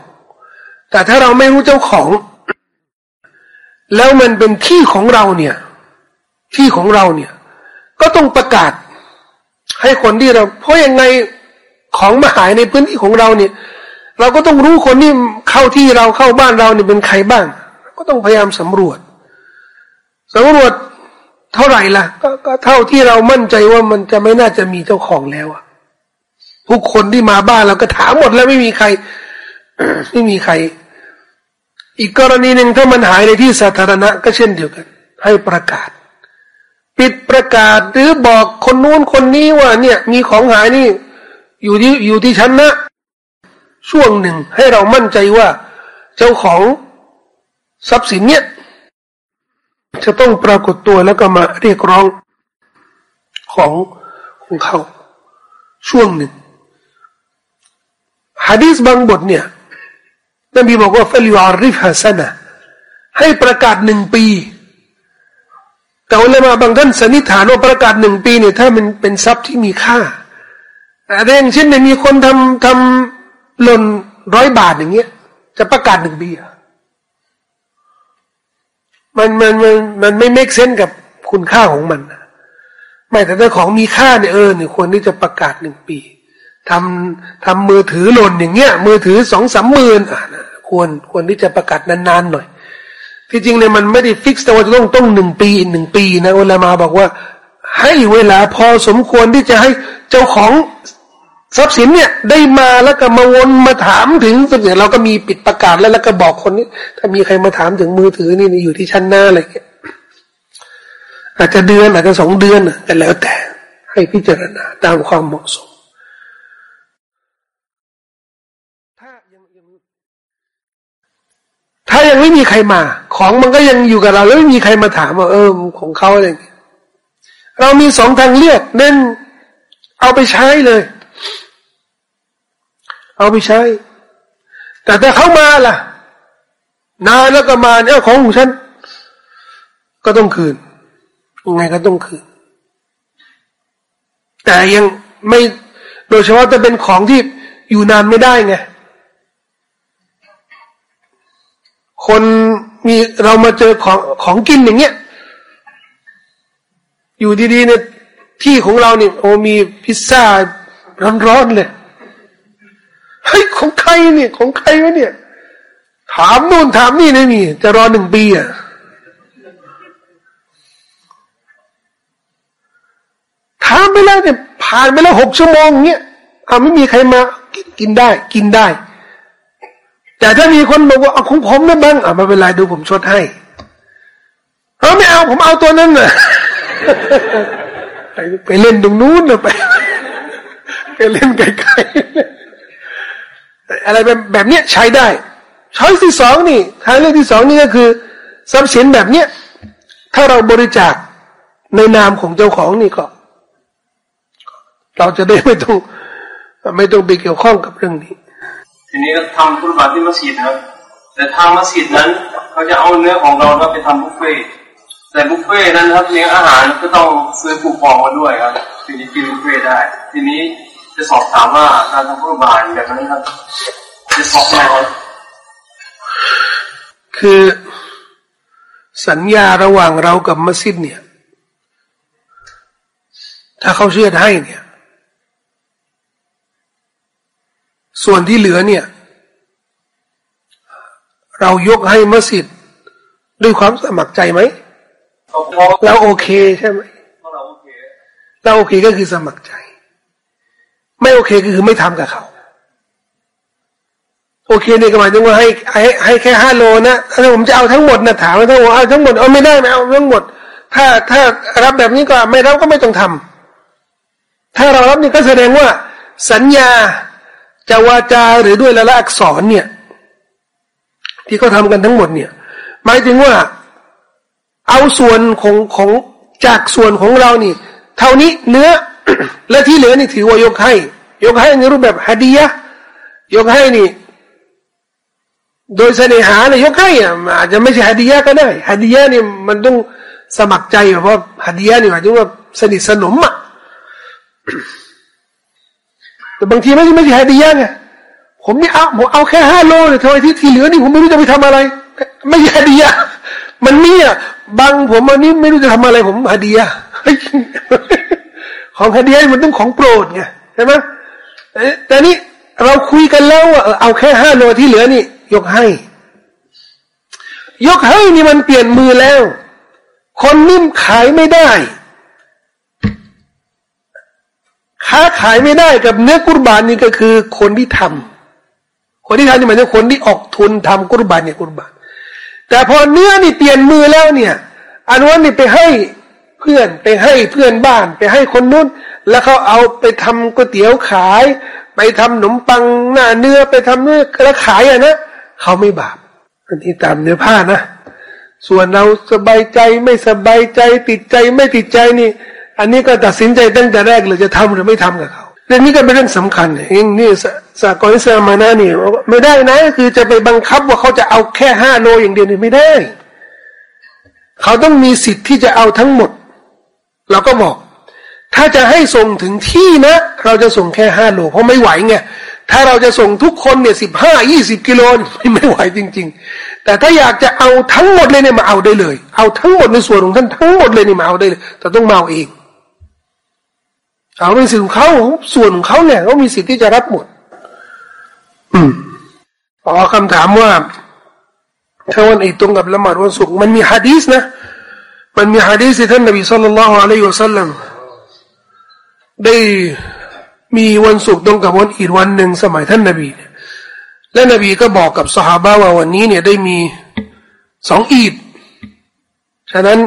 [SPEAKER 1] แต่ถ้าเราไม่รู้เจ้าของ แล้วมันเป็นที่ของเราเนี่ย ที่ของเราเนี่ย ก็ต้องประกาศ ให้คนที่เรา เพราะยังไงของมาหายในพื้นที่ของเราเนี่ย เราก็ต้องรู้คนที่เข้าที่เราเข้าบ้านเราเนี่ยเป็นใครบ้าง ก็ต้องพยายามสำรวจสำรวจเท่าไหร่ล่ะก็ก็เท่าที่เรามั่นใจว่ามันจะไม่น่าจะมีเจ้าของแล้วอะ ผู้คนที่มาบ้านเราก็ถามหมดแล้วไม่มีใครไม่มีใคร อีกกรณีหนึ่งถ้ามันหายในที่สาธารณะก็เช่นเดียวกัน ให้ประกาศ ปิดประกาศหรือบอกคนนู้นคนนี้ว่า เนี่ย มีของหายนี่ อยู่ที่อยู่ที่ชั้นนะช่วงหนึ่งให้เรามั่นใจว่า เจ้าของทรัพย์สินเนี่ย จะต้องปรากฏตัวแล้วก็มาเรียกร้องของของเขาช่วงหนึ่ง ฮะดีษบางบทเนี่ยนบีบอกว่าฟลิวาริฟฮัสนะให้ประกาศหนึ่งปีแต่อุลามาบางท่านสันนิษฐานว่าประกาศหนึ่งปีเนี่ยถ้ามันเป็นทรัพย์ที่มีค่าแต่อย่างเช่นเนี่ยมีคนทำทำหล่นร้อยบาทอย่างเงี้ย จะประกาศหนึ่งปีอะมันมันมันมันไม่เมกเซนกับคุณค่าของมันไม่แต่ถ้าของมีค่าเนี่ยเออเนี่ยควรที่จะประกาศหนึ่งปี ทำทำมือถือหล่นอย่างเงี้ย มือถือสองสามหมื่นควรควรที่จะประกาศนานๆหน่อย ที่จริงเนี่ยมันไม่ได้ฟิกแต่ว่าจะต้องต้องหนึ่งปีหนึ่งปีนะอุลามาบอกว่า ให้เวลาพอสมควรที่จะให้เจ้าของทรัพย์สินเนี่ยได้มาแล้วก็มาวนมาถามถึงทรัพย์สินเราก็มีปิดประกาศแล้วแล้วก็บอกคนนี้ ถ้ามีใครมาถามถึงมือถือนี่อยู่ที่ชั้นหน้าอะไรเงี้ยอาจจะเดือนอาจจะสองเดือนแต่แล้วแต่ให้พิจารณาตามความเหมาะสม ถ้ายังไม่มีใครมา ของมันก็ยังอยู่กับเรา แล้วไม่มีใครมาถามว่า เออ ของเขาอะไรอย่างเงี้ยเรามีสองทางเลือกนั่นเอาไปใช้เลย เอาไปใช้ แต่ถ้าเขามาล่ะ นานแล้วก็มาเนี่ยของของฉัน ก็ต้องคืนยังไงก็ต้องคืน แต่ยังไม่โดยเฉพาะจะเป็นของที่อยู่นานไม่ได้ไง คนมีเรามาเจอของของกินอย่างเงี้ย อยู่ดีๆเนี่ยที่ของเราเนี่ยโอ้มีพิซซ่าร้อนๆเลยเฮ้ยของใครเนี่ย ของใครวะเนี่ย ถามนู่นถามนี่ไม่มี จะรอหนึ่งปีอะถามไปแล้วเนี่ยผ่านไปแล้วหกชั่วโมงเงี้ยเอาไม่มีใครมากินได้ กินได้ แต่ถ้ามีคนบอกว่าเอาของผมนะบ้างอะมาเป็นไรดูผมชดให้เอาไม่เอาผมเอาตัวนั้นน่ะไปเล่นตรงนู้นนะไปไปเล่นไกลๆอะไรแบบแบบเนี้ยใช้ได้ช้อยที่สองนี่ทางเลือกที่สองนี่ก็คือทรัพย์สินแบบเนี้ยถ้าเราบริจาคในนามของเจ้าของนี่ก็ เราจะได้ไม่ต้องไม่ต้องไปเกี่ยวข้องกับเรื่องนี้
[SPEAKER 2] ทีนี้ทำธุรกิจที่มัสยิดนะแต่ทางมัสยิดนั้นเขาจะเอาเนื้อของเราไปทำบุฟเฟ่แต่บุฟเฟ่นั้นครับเลี้ยงอาหารก็ต้องซื้อคูปองมาด้วยครับถึงจะกินบุฟเฟ่ได้ ทีนี้จะสอบถามว่าการทำธุรกิจแบบนั้นครับจะสอบได้ไหม
[SPEAKER 1] คือสัญญาระหว่างเรากับมัสยิดเนี่ย ถ้าเขาเชื่อให้เนี่ย ส่วนที่เหลือเนี่ย เรายกให้มัสยิดด้วยความสมัครใจไหมเราโอเคใช่ไหมเราโอเคก็คือสมัครใจ ไม่โอเคก็คือไม่ทำกับเขา โอเคเนี่ยหมายถึงว่าให้ให้ให้แค่ห้าโลนะถ้าผมจะเอาทั้งหมดนะถามว่าทั้งหมเอาทั้งหมดเอาไม่ได้ไม่เอาทั้งหมด ถ้าถ้ารับแบบนี้ก็ไม่รับก็ไม่ต้องทำถ้าเรารับนี่ก็แสดงว่าสัญญา จะวาจาหรือด้วยละละอักษรเนี่ย ที่เขาทากันทั้งหมดเนี่ย หมายถึงว่า เอาส่วนของของจากส่วนของเรานี่ เท่านี้เนื้อ และที่เหลือนี่ถือว่ายกให้ ยกให้ในรูปแบบฮัดียะยกให้นี่ โดยเสน่หาเนี่ยยกให้อะอาจจะไม่ใช่ฮัดียะก็ได้ฮัดียะนี่มันต้องสมัครใจเพราะฮัดียะนี่หมายถึงว่าสนิทสนมอะ แต่บางทีไม่ใช่ไม่ใช่ฮดียะไงผมนี่เอาผมเอาแค่ห้าโลเนี่ยทำไมที่ที่เหลือนี่ผมไม่รู้จะไปทำอะไร ไม่ใช่ฮดียะมันมีอะบางผมอันนี้ไม่รู้จะทำอะไร ผมฮดียะของฮดียะมันต้องของโปรดไงใช่ไหมแต่นี่เราคุยกันแล้วว่าเอาแค่ห้าโลที่เหลือนี่ ยกให้ ยกให้นี่มันเปลี่ยนมือแล้ว คนนิ่มขายไม่ได้ ค้าขายไม่ได้กับเนื้อกุรบานนี่ก็คือคนที่ทำคนที่ทำนี่หมายถึงคนที่ออกทุนทำกุรบานเนี่ยกุรบาน แต่พอเนื้อนี่เปลี่ยนมือแล้วเนี่ยอันวันนี่ไปให้เพื่อนไปให้เพื่อนบ้าน ไปให้คนนู้น แล้วเขาเอาไปทำก๋วยเตี๋ยวขาย ไปทำขนมปังหน้าเนื้อไปทำเนื้อแล้วขายอะนะเขาไม่บาปอันนี้ตามเนื้อผ้านะ ส่วนเราสบายใจไม่สบายใจติดใจไม่ติดใจนี่ อันนี้ก็ตัดสินใจตั้งแต่แรกเลยจะทำหรือไม่ทำกับเขาเรื่องนี้ก็เป็นเรื่องสำคัญเองนี่สากลอิสลามมานะนี่ไม่ได้นะ คือจะไปบังคับว่าเขาจะเอาแค่ห้าโลอย่างเดียวนี่ไม่ได้ เขาต้องมีสิทธิ์ที่จะเอาทั้งหมด เราก็บอก ถ้าจะให้ส่งถึงที่นะ เราจะส่งแค่ห้าโล เพราะไม่ไหวไงถ้าเราจะส่งทุกคนเนี่ยสิบห้ายี่สิบกิโลไม่ไหวจริง ๆ แต่ถ้าอยากจะเอาทั้งหมดเลยเนี่ยมาเอาได้เลย เอาทั้งหมดในส่วนของท่านทั้งหมดเลยเนี่ยมาเอาได้เลย แต่ต้องมาเอาเอง เอาเป็นสิทธิ์ของเขาส่วนของเขาเนี่ยเขามีสิทธิ์ที่จะรับหมด อืมอ๋อคำถามว่าถ้าวันอีตรงกับละหมาดวันศุกร์มันมีฮะดีสนะ มันมีฮะดีสที่ท่านนบีสุลต่านละฮ์อะลัยฮิวสัลลัมได้มีวันศุกร์ตรงกับวันอีดวันหนึ่งสมัยท่านนบีเนี่ยและนบีก็บอกกับสหายว่าวันนี้เนี่ยได้มีสองอีด ฉะนั้น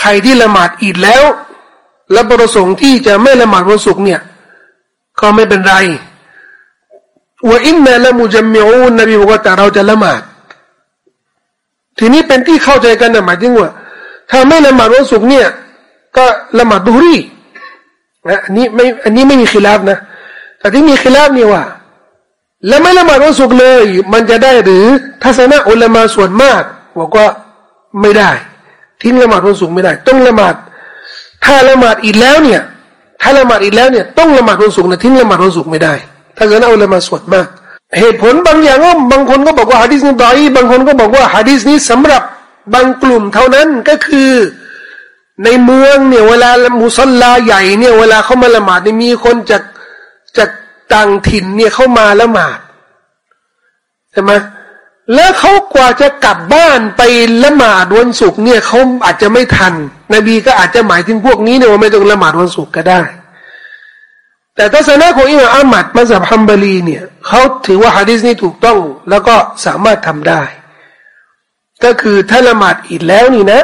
[SPEAKER 1] ใครที่ละหมาดอีดแล้ว และประสงค์ที่จะไม่ละหมาดวันศุกร์เนี่ยก็ไม่เป็นไรว่าอินนาละมุจมิอูนนบีบอกว่าแต่เราจะละหมาด ทีนี้เป็นที่เข้าใจกันนะหมายถึงว่า ถ้าไม่ละหมาดวันศุกร์เนี่ยก็ละหมาดดูรีนะอันนี้ไม่อันนี้ไม่มีขีลาบนะแต่ที่มีขีลาบนี่ว่าแล้วไม่ละหมาดวันศุกร์เลย มันจะได้หรือทัศนะอุลามาส่วนมากบอกว่าไม่ได้ ทิ้งละหมาดวันศุกร์ไม่ได้ ต้องละหมาด ถ้าละหมาดอีกแล้วเนี่ย ถ้าละหมาดอีกแล้วเนี่ยต้องละหมาดวันศุกร์นะทิ้งละหมาดวันศุกร์ไม่ได้ทัศนะอุลามาสวนมาก เหตุผลบางอย่างก็บางคนก็บอกว่าฮะดิษนี้ดอยบางคนก็บอกว่าฮะดิษนี้สำหรับบางกลุ่มเท่านั้นก็คือในเมืองเนี่ยเวลามุสลาใหญ่เนี่ยเวลาเขามาละหมาดเนี่ยมีคนจากจากต่างถิ่นเนี่ยเข้ามาละหมาดใช่ไหม แล้วเขากว่าจะกลับบ้านไปละหมาดวันศุกร์เนี่ยเขาอาจจะไม่ทัน นบีก็อาจจะหมายถึงพวกนี้เนี่ยว่าไม่ต้องละหมาดวันศุกร์ก็ได้ แต่ทัศนะของอิมามอามัดมาสับฮัมบารีเนี่ยเขาถือว่าฮะดิษนี้ถูกต้องแล้วก็สามารถทำได้ ก็คือถ้าละหมาดอีกแล้วนี่นะ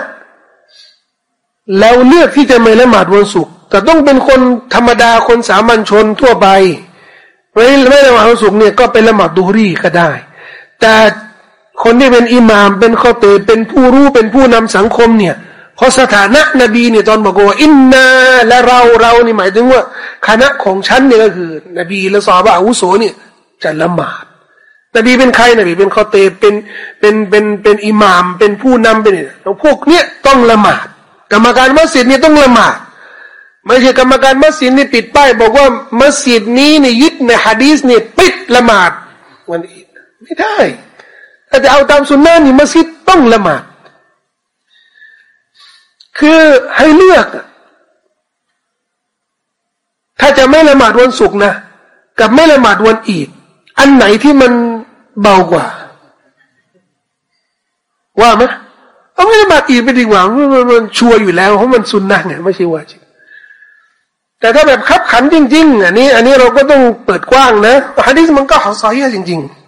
[SPEAKER 1] แล้วเลือกที่จะไม่ละหมาดวันศุกร์แต่ต้องเป็นคนธรรมดาคนสามัญชนทั่วไปไม่ไม่ละหมาดวันศุกร์เนี่ยก็เป็นละหมาดดูรีก็ได้แต่ คนที่เป็นอิหมาม เป็นข้อเตเป็นผู้รู้เป็นผู้นำสังคมเนี่ยเพราะสถานะนบีเนี่ยตอนบอกว่าอินนาและเราเรานี่หมายถึงว่า คณะของฉันเนี่ยก็คือ นบีและสอบะอาวุโสเนี่ยจะละหมาด นบีเป็นใครนบีเป็นข้อเตเป็นเป็นเป็นเป็นอิหมาม เป็นผู้นำเป็นเนี่ยพวกเนี้ยต้องละหมาด กรรมการมัสยิดเนี่ยต้องละหมาดไม่ใช่กรรมการมัสยิดนี่ปิดป้ายบอกว่ามัสยิดนี้เนี่ยยึดในฮะดีสเนี่ยปิดละหมาดวันอีกไม่ได้ ถ้าจะเอาตามสุนนะนี่มัสยิดต้องละหมาด คือให้เลือก ถ้าจะไม่ละหมาดวันศุกร์นะ กับไม่ละหมาดวันอีด อันไหนที่มันเบากว่า ว่าไหมเอาไม่ละหมาดอีดไปดีกว่ามันชัวร์อยู่แล้วเพราะมันสุนนะไงไม่ใช่ว่าจริงแต่ถ้าแบบคับขันจริง ๆ อันนี้ อันนี้เราก็ต้องเปิดกว้างนะฮะดิษมันก็หอซอยจริง ๆ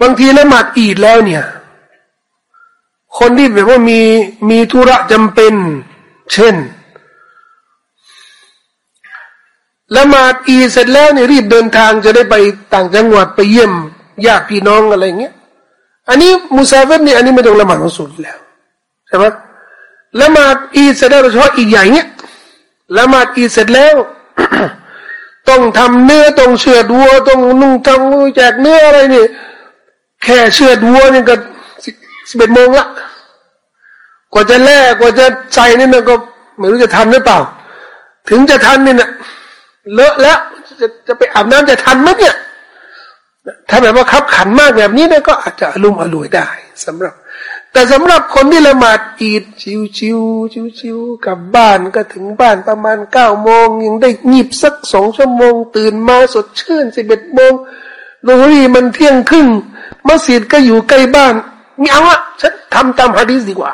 [SPEAKER 1] บางทีละหมาดอีดแล้วเนี่ย คนที่แบบว่ามีมีธุระจำเป็น เช่นละหมาดอีเสร็จแล้วเนี่ยรีบเดินทางจะได้ไปต่างจังหวัดไปเยี่ยมญาติพี่น้องอะไรเงี้ย อันนี้มุซาเฟตเนี่ยอันนี้ไม่ต้องละหมาดวันศุกร์แล้วใช่ไหมละหมาดอีเสร็จแล้วโดยเฉพาะอีกอย่างเนี้ยละหมาดอีเสร็จแล้วต้องทำเนื้อต้องเชือดวัวต้องนุ่งทำแจกเนื้ออะไรเนี่ย แค่เชือดวัวนี่ก็สิบเอ็ดโมงละ กว่าจะแลกกว่าจะใส่นี่มันก็ไม่รู้จะทันหรือเปล่า ถึงจะทันนี่นะเลอะแล้วจะจะไปอาบน้ำจะทันไหมเนี่ย ถ้าแบบว่าขับขันมากแบบนี้เนี่ยก็อาจจะอารมณ์อรวยได้สำหรับ แต่สำหรับคนที่ละหมาดอีดชิวชิวชิวชิวกลับบ้านก็ถึงบ้านประมาณเก้าโมงยังได้หยิบสักสองชั่วโมง ตื่นมาสดชื่นสิบเอ็ดโมงโรงรีมันเที่ยงครึ่ง มัสยิดก็อยู่ใกล้บ้านไม่เอาอะฉันทำตามฮะดีสดีกว่า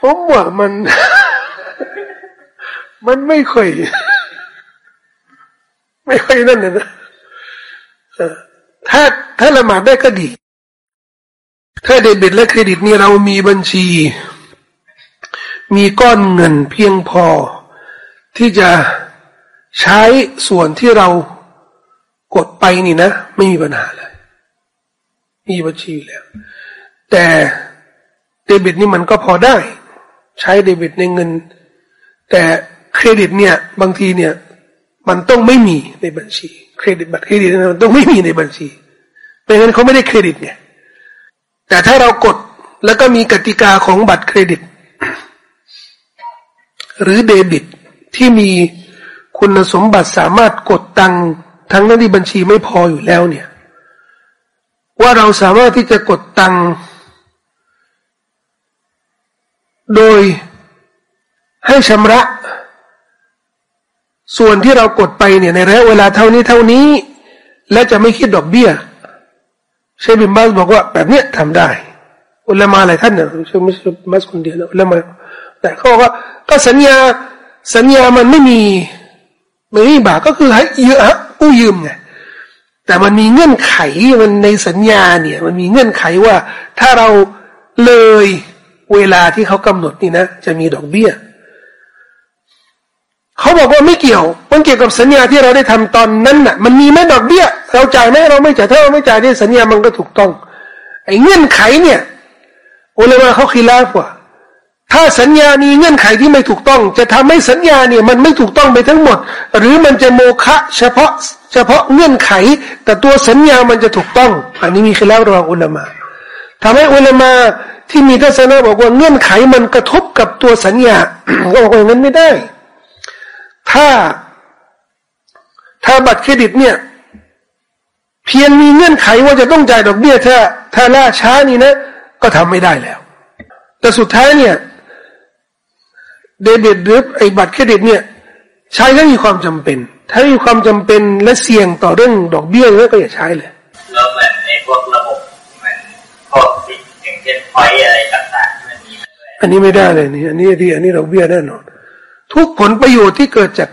[SPEAKER 1] ผมว่ามัน มันไม่ค่อยไม่ค่อยนั่นนะถ้าถ้าละหมาดได้ก็ดี ถ้าเดบิตและเครดิตนี่เรามีบัญชี มีก้อนเงินเพียงพอ ที่จะใช้ส่วนที่เรา กดไปนี่นะ ไม่มีปัญหาเลย มีบัญชีแล้ว แต่เดบิตนี่มันก็พอได้ ใช้เดบิตในเงิน แต่เครดิตเนี่ย บางทีเนี่ย มันต้องไม่มีในบัญชี เครดิตบัตรเครดิตมันต้องไม่มีในบัญชีไม่งั้นเขาไม่ได้เครดิตไงแต่ถ้าเรากดแล้วก็มีกติกาของบัตรเครดิต หรือเดบิตที่มีคุณสมบัติสามารถกดตัง ทั้งนั้นที่บัญชีไม่พออยู่แล้วเนี่ย ว่าเราสามารถที่จะกดตังโดยให้ชำระ ส่วนที่เรากดไปเนี่ยในระยะเวลาเท่านี้เท่านี้ และจะไม่คิดดอกเบี้ยเชฟบิมบัสบอกว่า แบบเนี้ยทำได้ อุลามาหลายท่านเนี่ยไม่ใช่มัสคนเดียวนะอุลามาแต่เขาบอกว่าก็สัญญาสัญญามันไม่มีไม่มีบาก็คือให้เยืม กู้ยืมไงแต่มันมีเงื่อนไขมันในสัญญาเนี่ย มันมีเงื่อนไขว่า ถ้าเราเลยเวลาที่เขากำหนดนี่นะ จะมีดอกเบี้ยเขาบอกว่าไม่เกี่ยว มันเกี่ยวกับสัญญาที่เราได้ทำตอนนั้นน่ะ มันมีไหมดอกเบี้ย เราจ่ายไหมเราไม่จ่ายถ้าเราไม่จ่ายเนี่ยสัญญามันก็ถูกต้อง ไอ้เงื่อนไขเนี่ยอุลามะเขาคิดแล้วว่า ถ้าสัญญามีเงื่อนไขที่ไม่ถูกต้อง จะทำให้สัญญาเนี่ยมันไม่ถูกต้องไปทั้งหมด หรือมันจะโมฆะเฉพาะเฉพาะเงื่อนไข แต่ตัวสัญญามันจะถูกต้อง อันนี้มีคิดแล้วระหว่างอุลามะทำให้อุลามะที่มีทัศนะบอกว่าเงื่อนไขมันกระทบกับตัวสัญญาก็บอกว่าอย่างนั้นไม่ได้ ถ้าถ้าบัตรเครดิตเนี่ย เพียงมีเงื่อนไขว่าจะต้องจ่ายดอกเบี้ยถ้าถ้าล่าช้านี่นะ ก็ทำไม่ได้แล้ว แต่สุดท้ายเนี่ย เดบิตหรือไอ้บัตรเครดิตเนี่ย ใช้ถ้ามีความจำเป็น ถ้ามีความจำเป็นและเสี่ยงต่อเรื่องดอกเบี้ยก็อย่าใช้เลย
[SPEAKER 3] แล้วเหมือนในพวกระบบเหมือนพวกสิทธิ์อย่างเช่นพอยอะไรต่างๆมันมี
[SPEAKER 1] อันนี้ไม่ได้เลยนี่อันนี้ที่อันนี้ดอกเบี้ยแน่นอน ทุกผลประโยชน์ที่เกิดจาก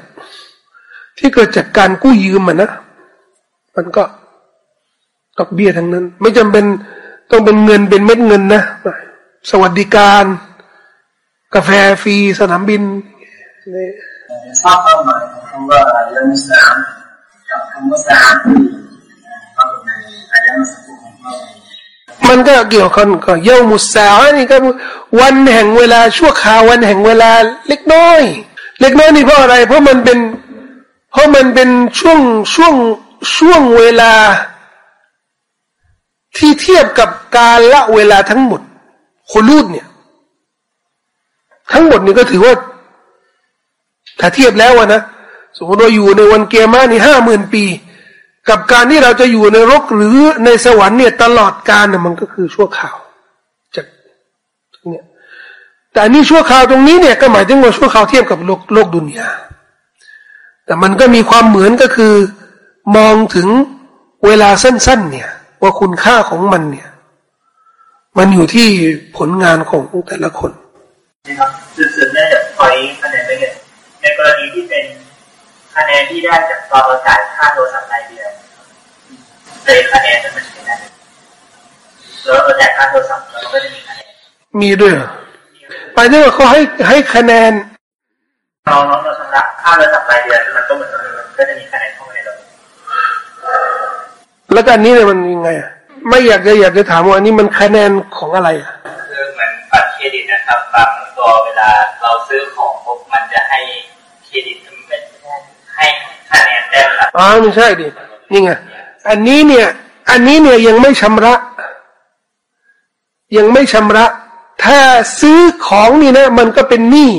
[SPEAKER 1] ที่เกิดจากการกู้ยืมมันนะมันก็ดอกเบี้ยทั้งนั้น ไม่จำเป็นต้องเป็นเงินเป็นเม็ดเงินนะสวัสดิการ กาแฟฟรีสนามบิน
[SPEAKER 3] นี่ทราบความหมายของคำว่าเรื่องสามกับคำว่าสามที่ปรากฏในอายะมัสกุของเรา
[SPEAKER 1] มันก็เกี่ยวกันก็เย้ามุสานี่ก็วันแห่งเวลาชั่วคราววันแห่งเวลาเล็กน้อย เล็กน้อยนี่เพราะอะไร เพราะมันเป็น เพราะมันเป็นช่วงช่วงช่วงเวลา ที่เทียบกับการละเวลาทั้งหมดคนรูดเนี่ย ทั้งหมดนี่ก็ถือว่า ถ้าเทียบแล้วนะสมมติว่าอยู่ในวันเกียร์มานี่ห้าหมื่นปี กับการที่เราจะอยู่ในรกหรือในสวรรค์เนี่ยตลอดกาลน่ยมันก็คือชั่วข่าวจากเนี่ยแต่นี่ชั่วข่าวตรงนี้เนี่ยก็หมายถึงว่าชั่วข่าวเทียบกับโลกโลกดุนยาแต่มันก็มีความเหมือนก็คือ มองถึงเวลาสั้น ๆ เนี่ย ว่าคุณค่าของมันเนี่ย มันอยู่ที่ผลงานของแต่ละคน
[SPEAKER 3] นะครับจุดสุดเนื่องจากพอยคะแนนไปเนี่ยในกรณีที่เป็นคะแนนที่ได้จากตอนเราจ่ายค่าโทรศัพท์รายเดือนในคะแนนนั้นมันใช้ได้แล้วเราจ่ายค่าโทรศัพท์เราก็จะมีคะแนน
[SPEAKER 1] มีด้วยไปด้วยว่าเขาให้ให้คะแนน
[SPEAKER 3] เราเราชำระค่าโทรศัพท์รายเดือนมันก็เหมือนมันก็จะมีคะแนนเข้ามาในเรา
[SPEAKER 1] แล้วกันนี้เนี่ยมันยังไงอะไม่อยากจะอยากจะถามว่าอันนี้มันคะแนนของอะไรอะ
[SPEAKER 3] นะครับบางตัวเวลาเราซื้อของปุ๊บมันจะให้เครดิตไม่ให้คะแนนแต้มอ๋อ
[SPEAKER 1] ไม่ใช่ดินี่ไงอันนี้เนี่ย อันนี้เนี่ยยังไม่ชำระ ยังไม่ชำระ ถ้าซื้อของนี่นะ มันก็เป็นหนี้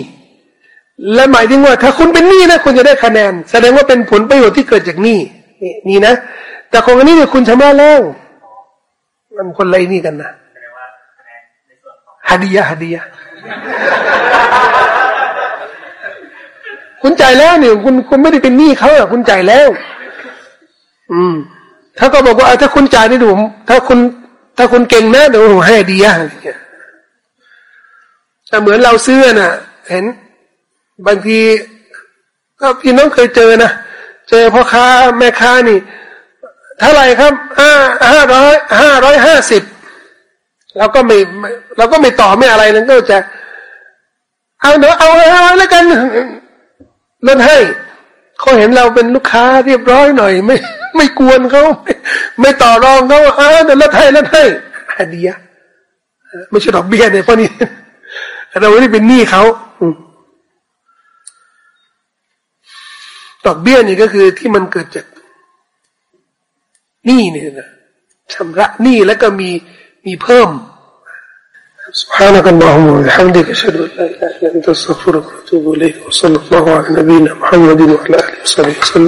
[SPEAKER 1] และหมายถึงว่า ถ้าคุณเป็นหนี้นะคุณจะได้คะแนน แสดงว่าเป็นผลประโยชน์ที่เกิดจากหนี้นี่นะแต่ของอันนี้เนี่ยคุณชำระแล้ว มันคนไรนี่กันนะ ฮัดียะฮัดียะคุณจ่ายแล้วเนี่ยคุณคุณไม่ได้เป็นหนี้เขาอะคุณจ่ายแล้ว อืม ถ้าก็บอกว่าถ้าคุณจ่ายนี่ดูถ้าคุณ ถ้าคุณเก่งนะเดี๋ยวผมให้ดีอะแต่เหมือนเราซื้อน่ะ เห็น บางที ก็พี่น้องเคยเจอนะเจอพ่อค้าแม่ค้านี่เท่าไหร่ครับห้าห้าร้อยห้าร้อยห้าสิบ เราก็ไม่เราก็ไม่ต่อไม่อะไรนั่นก็จะเอาเดี๋ยวเอาเอาแล้วกันลดให้เขาเห็นเราเป็นลูกค้าเรียบร้อยหน่อย ไม่ไม่กวนเขาไม่ไม่ต่อรองเขาเอาเดี๋ยวลดให้ลดให้อันเดียไม่ใช่ดอกเบี้ยเนี่ยเพราะนี่เราไม่ได้เป็นหนี้เขาดอกเบี้ยนี่ก็คือที่มันเกิดจากหนี้เนี่ยนะชำระหนี้แล้วก็มี มีเพิ่ม سبحانك اللهم وبحمدك أشهد أن لا إله إلا أنت أستغفرك وأتوب إليك وصلى الله على نبينا محمد وعلى آله وصحبه وسلم